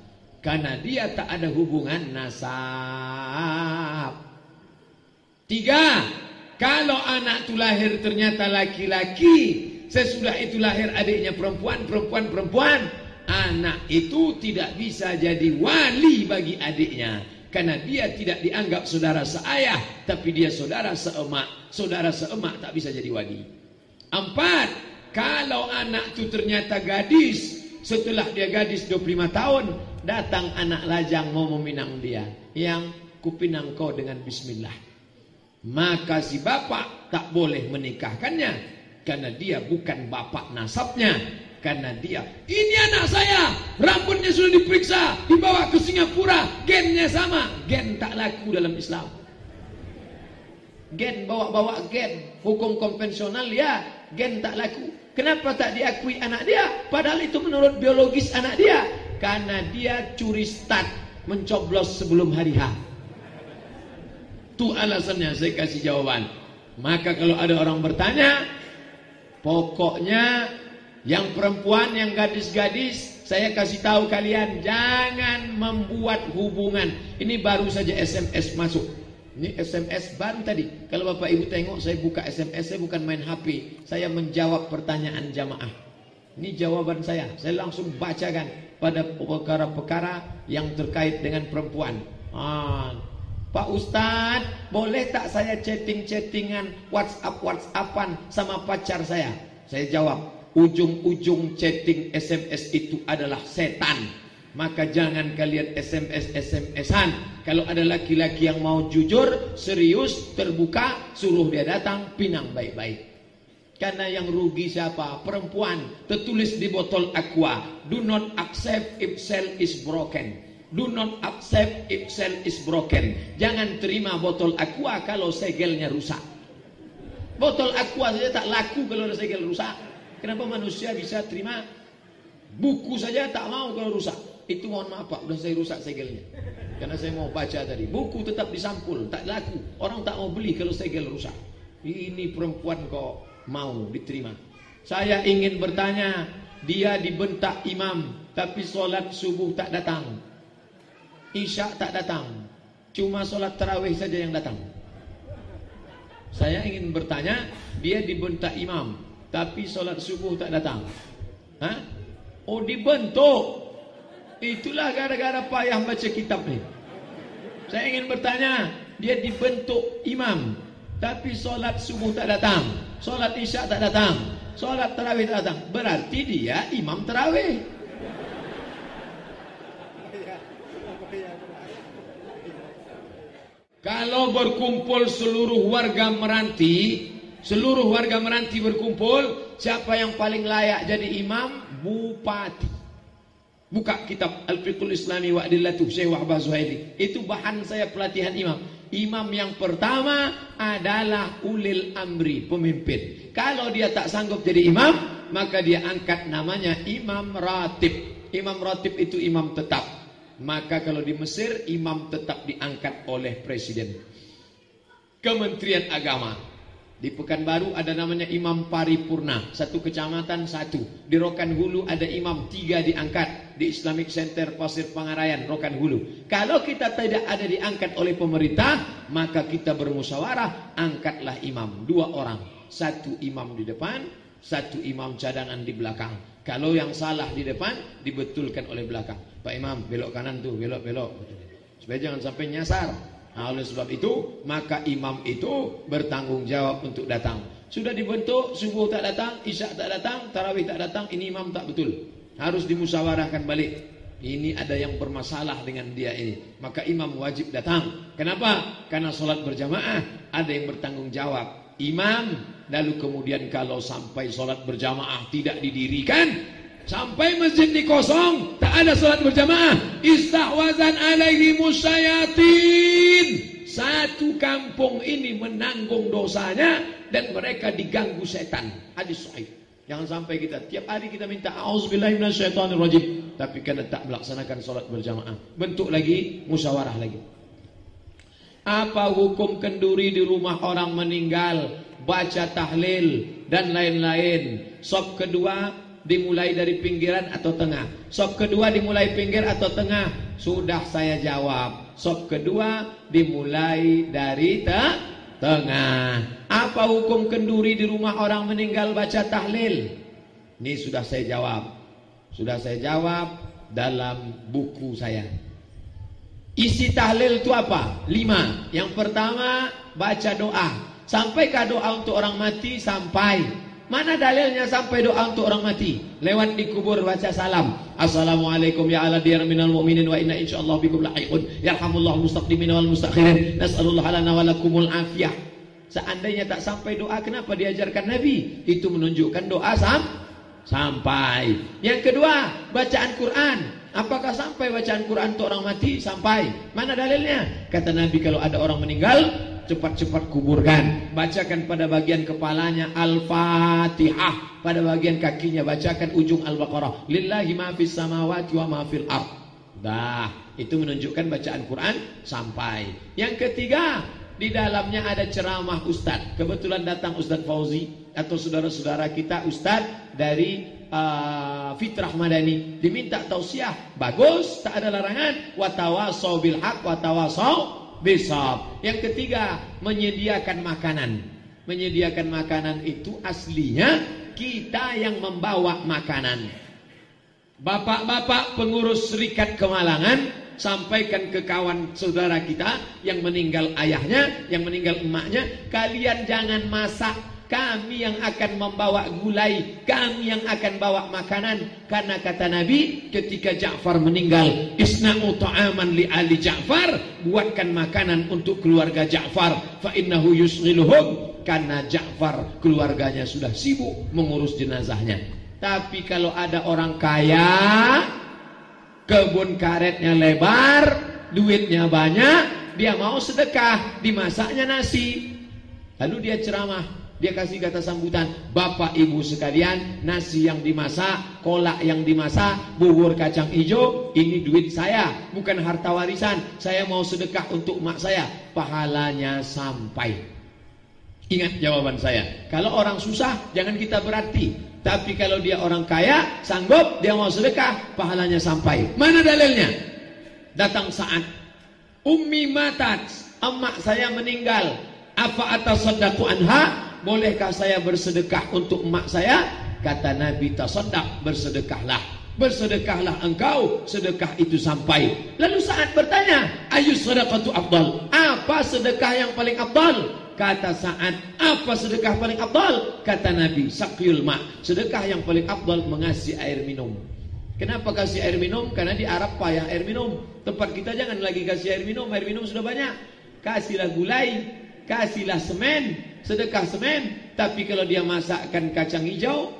Karena dia tak ada hubungan nasab. Tiga, kalau anak itu lahir ternyata laki-laki, sesudah itu lahir adiknya perempuan, perempuan, perempuan, anak itu tidak bisa jadi wali bagi adiknya. Karena dia tidak dianggap saudara seayah, tapi dia saudara seemak. Saudara seemak tak bisa jadi wali. Empat, kalau anak itu ternyata gadis, setelah dia gadis 25 tahun, datang anak lajang mau meminang dia. Yang kupinang kau dengan bismillah. Maka si bapak tak boleh menikahkannya. Karena dia bukan bapak nasabnya. Karena dia ini anak saya. Rambutnya sudah diperiksa dibawa ke Singapura. Gennya sama. Gen tak laku dalam Islam. Gen bawa-bawa gen. Hukum konvensional ya. Gen tak laku. Kenapa tak diakui anak dia? Padahal itu menurut biologis anak dia karena dia curi start mencoblos sebelum hari H itu alasannya saya kasih jawaban. Maka kalau ada orang bertanya, pokoknya yang perempuan, yang gadis-gadis, saya kasih tahu kalian jangan membuat hubungan. Ini baru saja SMS masuk. Ini SMS baru tadi. Kalau Bapak Ibu tengok saya buka SMS, saya bukan main HP. Saya menjawab pertanyaan jamaah. Ini jawaban saya. Saya langsung bacakan pada perkara-perkara yang terkait dengan perempuan. Ah, Pak Ustadz, boleh tak saya chatting-chattingan WhatsApp-WhatsAppan sama pacar saya? Saya jawab, ujung-ujung chatting SMS itu adalah setan. Maka jangan kalian SMS-SMS-an. Kalau ada laki-laki yang mau jujur, serius, terbuka, suruh dia datang, pinang baik-baik. Karena yang rugi siapa? Perempuan. Tertulis di botol aqua. Do not accept if cell is broken. Do not accept if cell is broken. Jangan terima botol aqua kalau segelnya rusak. Botol aqua saja tak laku kalau segel rusak. Kenapa manusia bisa terima buku saja tak mau kalau rusak? Itu mohon maaf Pak, udah saya rusak segelnya. Karena saya mau baca tadi. Buku tetap disampul, tak laku. Orang tak mau beli kalau segel rusak. Ini perempuan kok mau diterima. Saya ingin bertanya, dia dibentak imam tapi solat subuh tak datang. Isya tak datang. Cuma solat tarawih saja yang datang. Saya ingin bertanya, dia dibentak imam tapi solat subuh tak datang. Hah? Oh dibentuk. Itulah gara-gara payah baca kitab ni. Saya ingin bertanya, dia dibentuk imam tapi solat subuh tak datang, solat isya tak datang, solat tarawih tak datang. Berarti dia imam tarawih. Kalau berkumpul seluruh warga Meranti, seluruh warga Meranti berkumpul, siapa yang paling layak jadi imam? Bupati. Buka kitab Al-Fiqhul Islami wa Adillatuh Syekh Wahbah Zuhaili. Itu bahan saya pelatihan imam. Imam yang pertama adalah ulil amri, pemimpin. Kalau dia tak sanggup jadi imam, maka dia angkat namanya imam ratib. Imam ratib itu imam tetap. Maka kalau di Mesir imam tetap diangkat oleh presiden. Kementerian Agama. Di Pekanbaru ada namanya imam paripurna, satu kecamatan satu. Di Rokan Hulu ada imam tiga diangkat. Di Islamic Center Pasir Pangarayan, Rokan Hulu. Kalau kita tidak ada diangkat oleh pemerintah, maka kita bermusyawarah, angkatlah imam. Dua orang. Satu imam di depan, satu imam cadangan di belakang. Kalau yang salah di depan, dibetulkan oleh belakang. Pak Imam, belok kanan tuh, belok-belok. Supaya jangan sampai nyasar. Nah, oleh sebab itu, maka imam itu bertanggung jawab untuk datang. Sudah dibentuk, subuh tak datang, isyak tak datang, tarawih tak datang, ini imam tak betul. Harus dimusyawarahkan balik. Ini ada yang bermasalah dengan dia ini. Maka imam wajib datang. Kenapa? Karena solat berjamaah ada yang bertanggung jawab. Imam, lalu kemudian kalau sampai solat berjamaah tidak didirikan, Sampai masjid di kosong, tak ada salat berjamaah. Istahwazan alaihi musyayatin. Satu kampung ini menanggung dosanya dan mereka diganggu setan. Hadis sahih. Jangan sampai kita tiap hari kita minta auzubillahi minasyaitonirrajim tapi karena tak melaksanakan salat berjamaah. Bentuk lagi musyawarah lagi. Apa hukum kenduri di rumah orang meninggal, baca tahlil dan lain-lain. Sop kedua dimulai dari pinggiran atau tengah? Sop kedua dimulai pinggir atau tengah? Sudah saya jawab. Sop kedua dimulai dari te tengah. Apa hukum kenduri di rumah orang meninggal baca tahlil? Ini sudah saya jawab. Sudah saya jawab dalam buku saya. Isi tahlil itu apa? Lima. Yang pertama baca doa. Sampaikah doa untuk orang mati? Sampai. Mana dalilnya sampai doa untuk orang mati? Lewat di kubur baca salam. Assalamualaikum ya ala diyar minal mu'minin wa inna insyaallah bikum lahiqun. Yarhamullah mustaqdimin wal mustakhirin. Nas'alullah lana wa lakumul afiyah. Seandainya tak sampai doa kenapa diajarkan Nabi? Itu menunjukkan doa sam sampai. Yang kedua, bacaan Quran. Apakah sampai bacaan Quran untuk orang mati? Sampai. Mana dalilnya? Kata Nabi kalau ada orang meninggal, cepat-cepat kuburkan. Bacakan pada bagian kepalanya Al-Fatihah, pada bagian kakinya bacakan ujung Al-Baqarah. Lillahi ma fis samawati wa ma fil ard. Dah, itu menunjukkan bacaan Quran sampai. Yang ketiga, di dalamnya ada ceramah ustaz. Kebetulan datang Ustaz Fauzi atau saudara-saudara kita ustaz dari uh, Fitrah Madani diminta tausiah. Bagus, tak ada larangan. Watawasau bil haq watawasau besok. Yang ketiga, menyediakan makanan. Menyediakan makanan itu aslinya kita yang membawa makanan. Bapak-bapak pengurus serikat kemalangan sampaikan ke kawan saudara kita yang meninggal ayahnya, yang meninggal emaknya, kalian jangan masak kami yang akan membawa gulai, kami yang akan bawa makanan. Karena kata Nabi, ketika Ja'far meninggal, isna'u ta'aman li ali Ja'far, buatkan makanan untuk keluarga Ja'far, fa innahu yusghiluhum. Karena Ja'far keluarganya sudah sibuk mengurus jenazahnya. Tapi kalau ada orang kaya, kebun karetnya lebar, duitnya banyak, dia mau sedekah, dimasaknya nasi. Lalu dia ceramah, dia kasih kata sambutan, Bapak Ibu sekalian, nasi yang dimasak, kolak yang dimasak, bubur kacang hijau, ini duit saya, bukan harta warisan. Saya mau sedekah untuk mak saya, pahalanya sampai. Ingat jawaban saya. Kalau orang susah, jangan kita berarti. Tapi kalau dia orang kaya, sanggup, dia mau sedekah, pahalanya sampai. Mana dalilnya? Datang saat Ummi matat, emak saya meninggal. Apa atas sodaku anha? Bolehkah saya bersedekah untuk emak saya? Kata Nabi tasaddaq, bersedekahlah. Bersedekahlah engkau, sedekah itu sampai. Lalu saat bertanya, ayu sedekatu afdal? Apa sedekah yang paling afdal? Kata Sa'ad, apa sedekah paling afdal? Kata Nabi, sakyul ma. Sedekah yang paling afdal mengasih air minum. Kenapa kasih air minum? Karena di Arab payah air minum. Tempat kita jangan lagi kasih air minum, air minum sudah banyak. Kasihlah gulai, kasihlah semen, sedekah semen. Tapi kalau dia masakkan kacang hijau,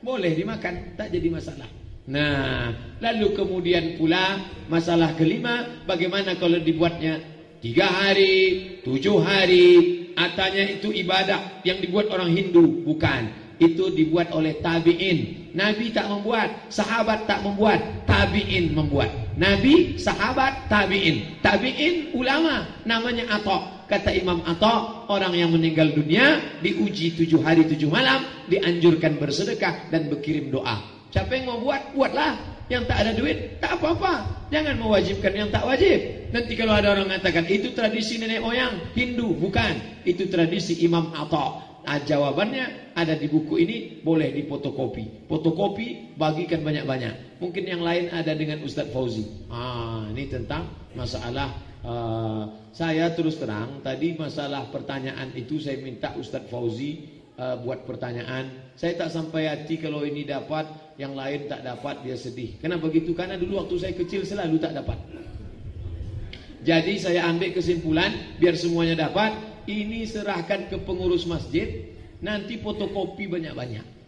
boleh dimakan, tak jadi masalah. Nah, lalu kemudian pula masalah kelima, bagaimana kalau dibuatnya tiga hari, tujuh hari, Atanya itu ibadah yang dibuat orang Hindu, bukan. Itu dibuat oleh tabi'in. Nabi tak membuat, sahabat tak membuat, tabi'in membuat. Nabi, sahabat, tabi'in. Tabi'in ulama, namanya Atta. Kata Imam Atta, orang yang meninggal dunia diuji tujuh hari tujuh malam, dianjurkan bersedekah dan berkirim doa. Siapa yang mau buat, buatlah. Yang tak ada duit, tak apa-apa. Jangan mewajibkan yang tak wajib. Nanti kalau ada orang mengatakan, itu tradisi nenek moyang, Hindu. Bukan. Itu tradisi Imam Atta. Nah, jawabannya ada di buku ini, boleh dipotokopi. Fotokopi, bagikan banyak-banyak. Mungkin yang lain ada dengan Ustadz Fauzi. Ah, ini tentang masalah uh, saya terus terang. Tadi masalah pertanyaan itu saya minta Ustadz Fauzi uh, buat pertanyaan. Saya tak sampai hati kalau ini dapat, yang lain tak dapat dia sedih. Kenapa begitu? Karena dulu waktu saya kecil selalu tak dapat. Jadi saya ambil kesimpulan biar semuanya dapat. Ini serahkan ke pengurus masjid. Nanti fotokopi banyak-banyak.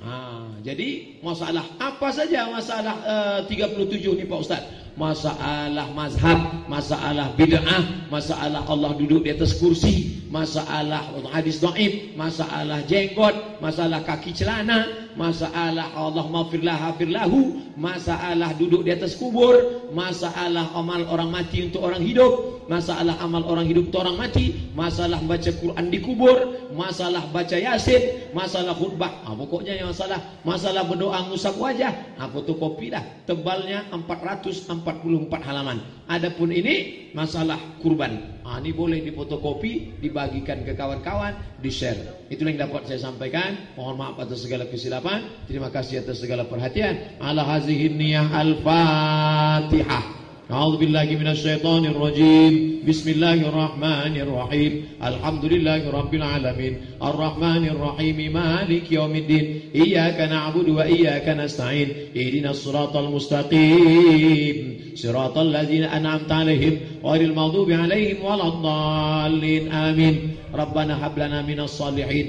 Ah, jadi masalah apa saja masalah uh, 37 ni Pak Ustaz? Masalah mazhab, masalah bid'ah, masalah Allah duduk di atas kursi, masalah hadis dhaif, masalah jenggot, masalah kaki celana, masalah Allah maghfirlah hafirlahu, masalah duduk di atas kubur, masalah amal orang mati untuk orang hidup, masalah amal orang hidup untuk orang mati, masalah baca Quran di kubur, masalah baca Yasin, masalah khutbah. Ah, pokoknya yang masalah masalah berdoa ngusap wajah. Ah, fotokopi dah. Tebalnya 444 halaman. Adapun ini masalah kurban. Ah, ini boleh difotokopi, dibagikan ke kawan-kawan, di-share. Itu yang dapat saya sampaikan. Mohon maaf atas segala kesilapan. Terima kasih atas segala perhatian. Ala hazihin niyah al-fatihah. أعوذ بالله من الشيطان الرجيم. بسم الله الرحمن الرحيم. الحمد لله رب العالمين. الرحمن الرحيم. مالك يوم الدين. إياك نعبد وإياك نستعين. اهدنا الصراط المستقيم. صراط الذين أنعمت عليهم غير المغضوب عليهم ولا الضالين. آمين. ربنا هب لنا من الصالحين.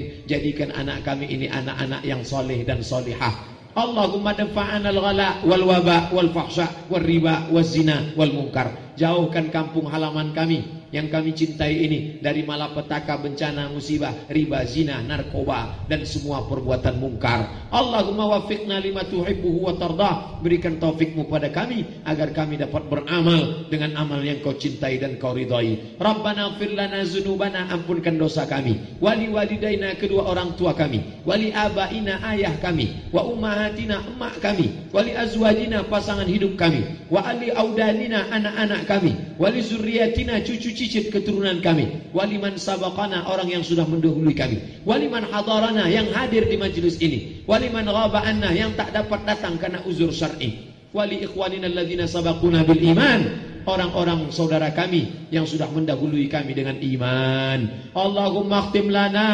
anak kami ini anak-anak yang soleh dan solihah Allahumma dafa'ana al-ghala wal waba wal fahsya wal riba wal zina wal munkar. Jauhkan kampung halaman kami yang kami cintai ini dari malapetaka bencana musibah riba zina narkoba dan semua perbuatan mungkar. Allahumma wafiqna lima tuhibbuhu wa tardah. Berikan taufikmu pada kami agar kami dapat beramal dengan amal yang kau cintai dan kau ridhai. Rabbana fir lana zunubana ampunkan dosa kami. Wali walidaina kedua orang tua kami. Wali abaina ayah kami. Wa ummahatina emak kami. Wali azwajina pasangan hidup kami. Wa ali audadina anak-anak kami. Wali zurriyatina cucu cicit keturunan kami. Waliman sabaqana orang yang sudah mendahului kami. Waliman hadarana yang hadir di majlis ini. Waliman ghaba anna yang tak dapat datang karena uzur syar'i. Wali ikhwanina alladzina sabaquna bil iman. Orang-orang saudara kami yang sudah mendahului kami dengan iman. Allahumma khtim lana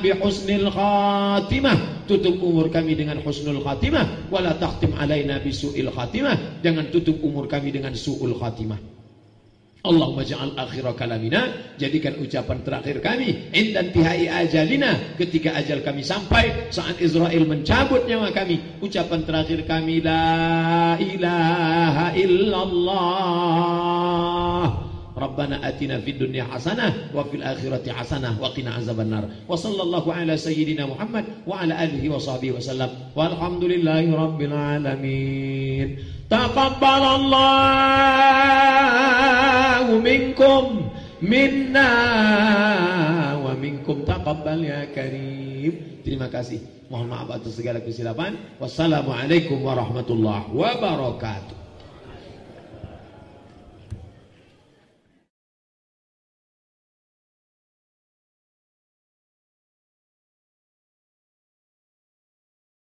bi husnil khatimah. Tutup umur kami dengan husnul khatimah. Wala takhtim alaina bi su'il khatimah. Jangan tutup umur kami dengan su'ul khatimah Allahumma ja'al akhira kalamina. Jadikan ucapan terakhir kami. Indan tihai ajalina. Ketika ajal kami sampai saat Israel mencabut nyawa kami ucapan terakhir kami la ilaha illallah Rabbana atina fid dunya hasanah wa fil akhirati hasanah wa qina azabannar wa sallallahu ala sayyidina Muhammad wa ala alihi wa sahbihi wasallam walhamdulillahi rabbil alamin taqabbalallahu minkum minna wa minkum taqabbal taqabbal ya karim. Terima kasih. Mohon maaf atas segala kesilapan. Wassalamualaikum warahmatullahi wabarakatuh.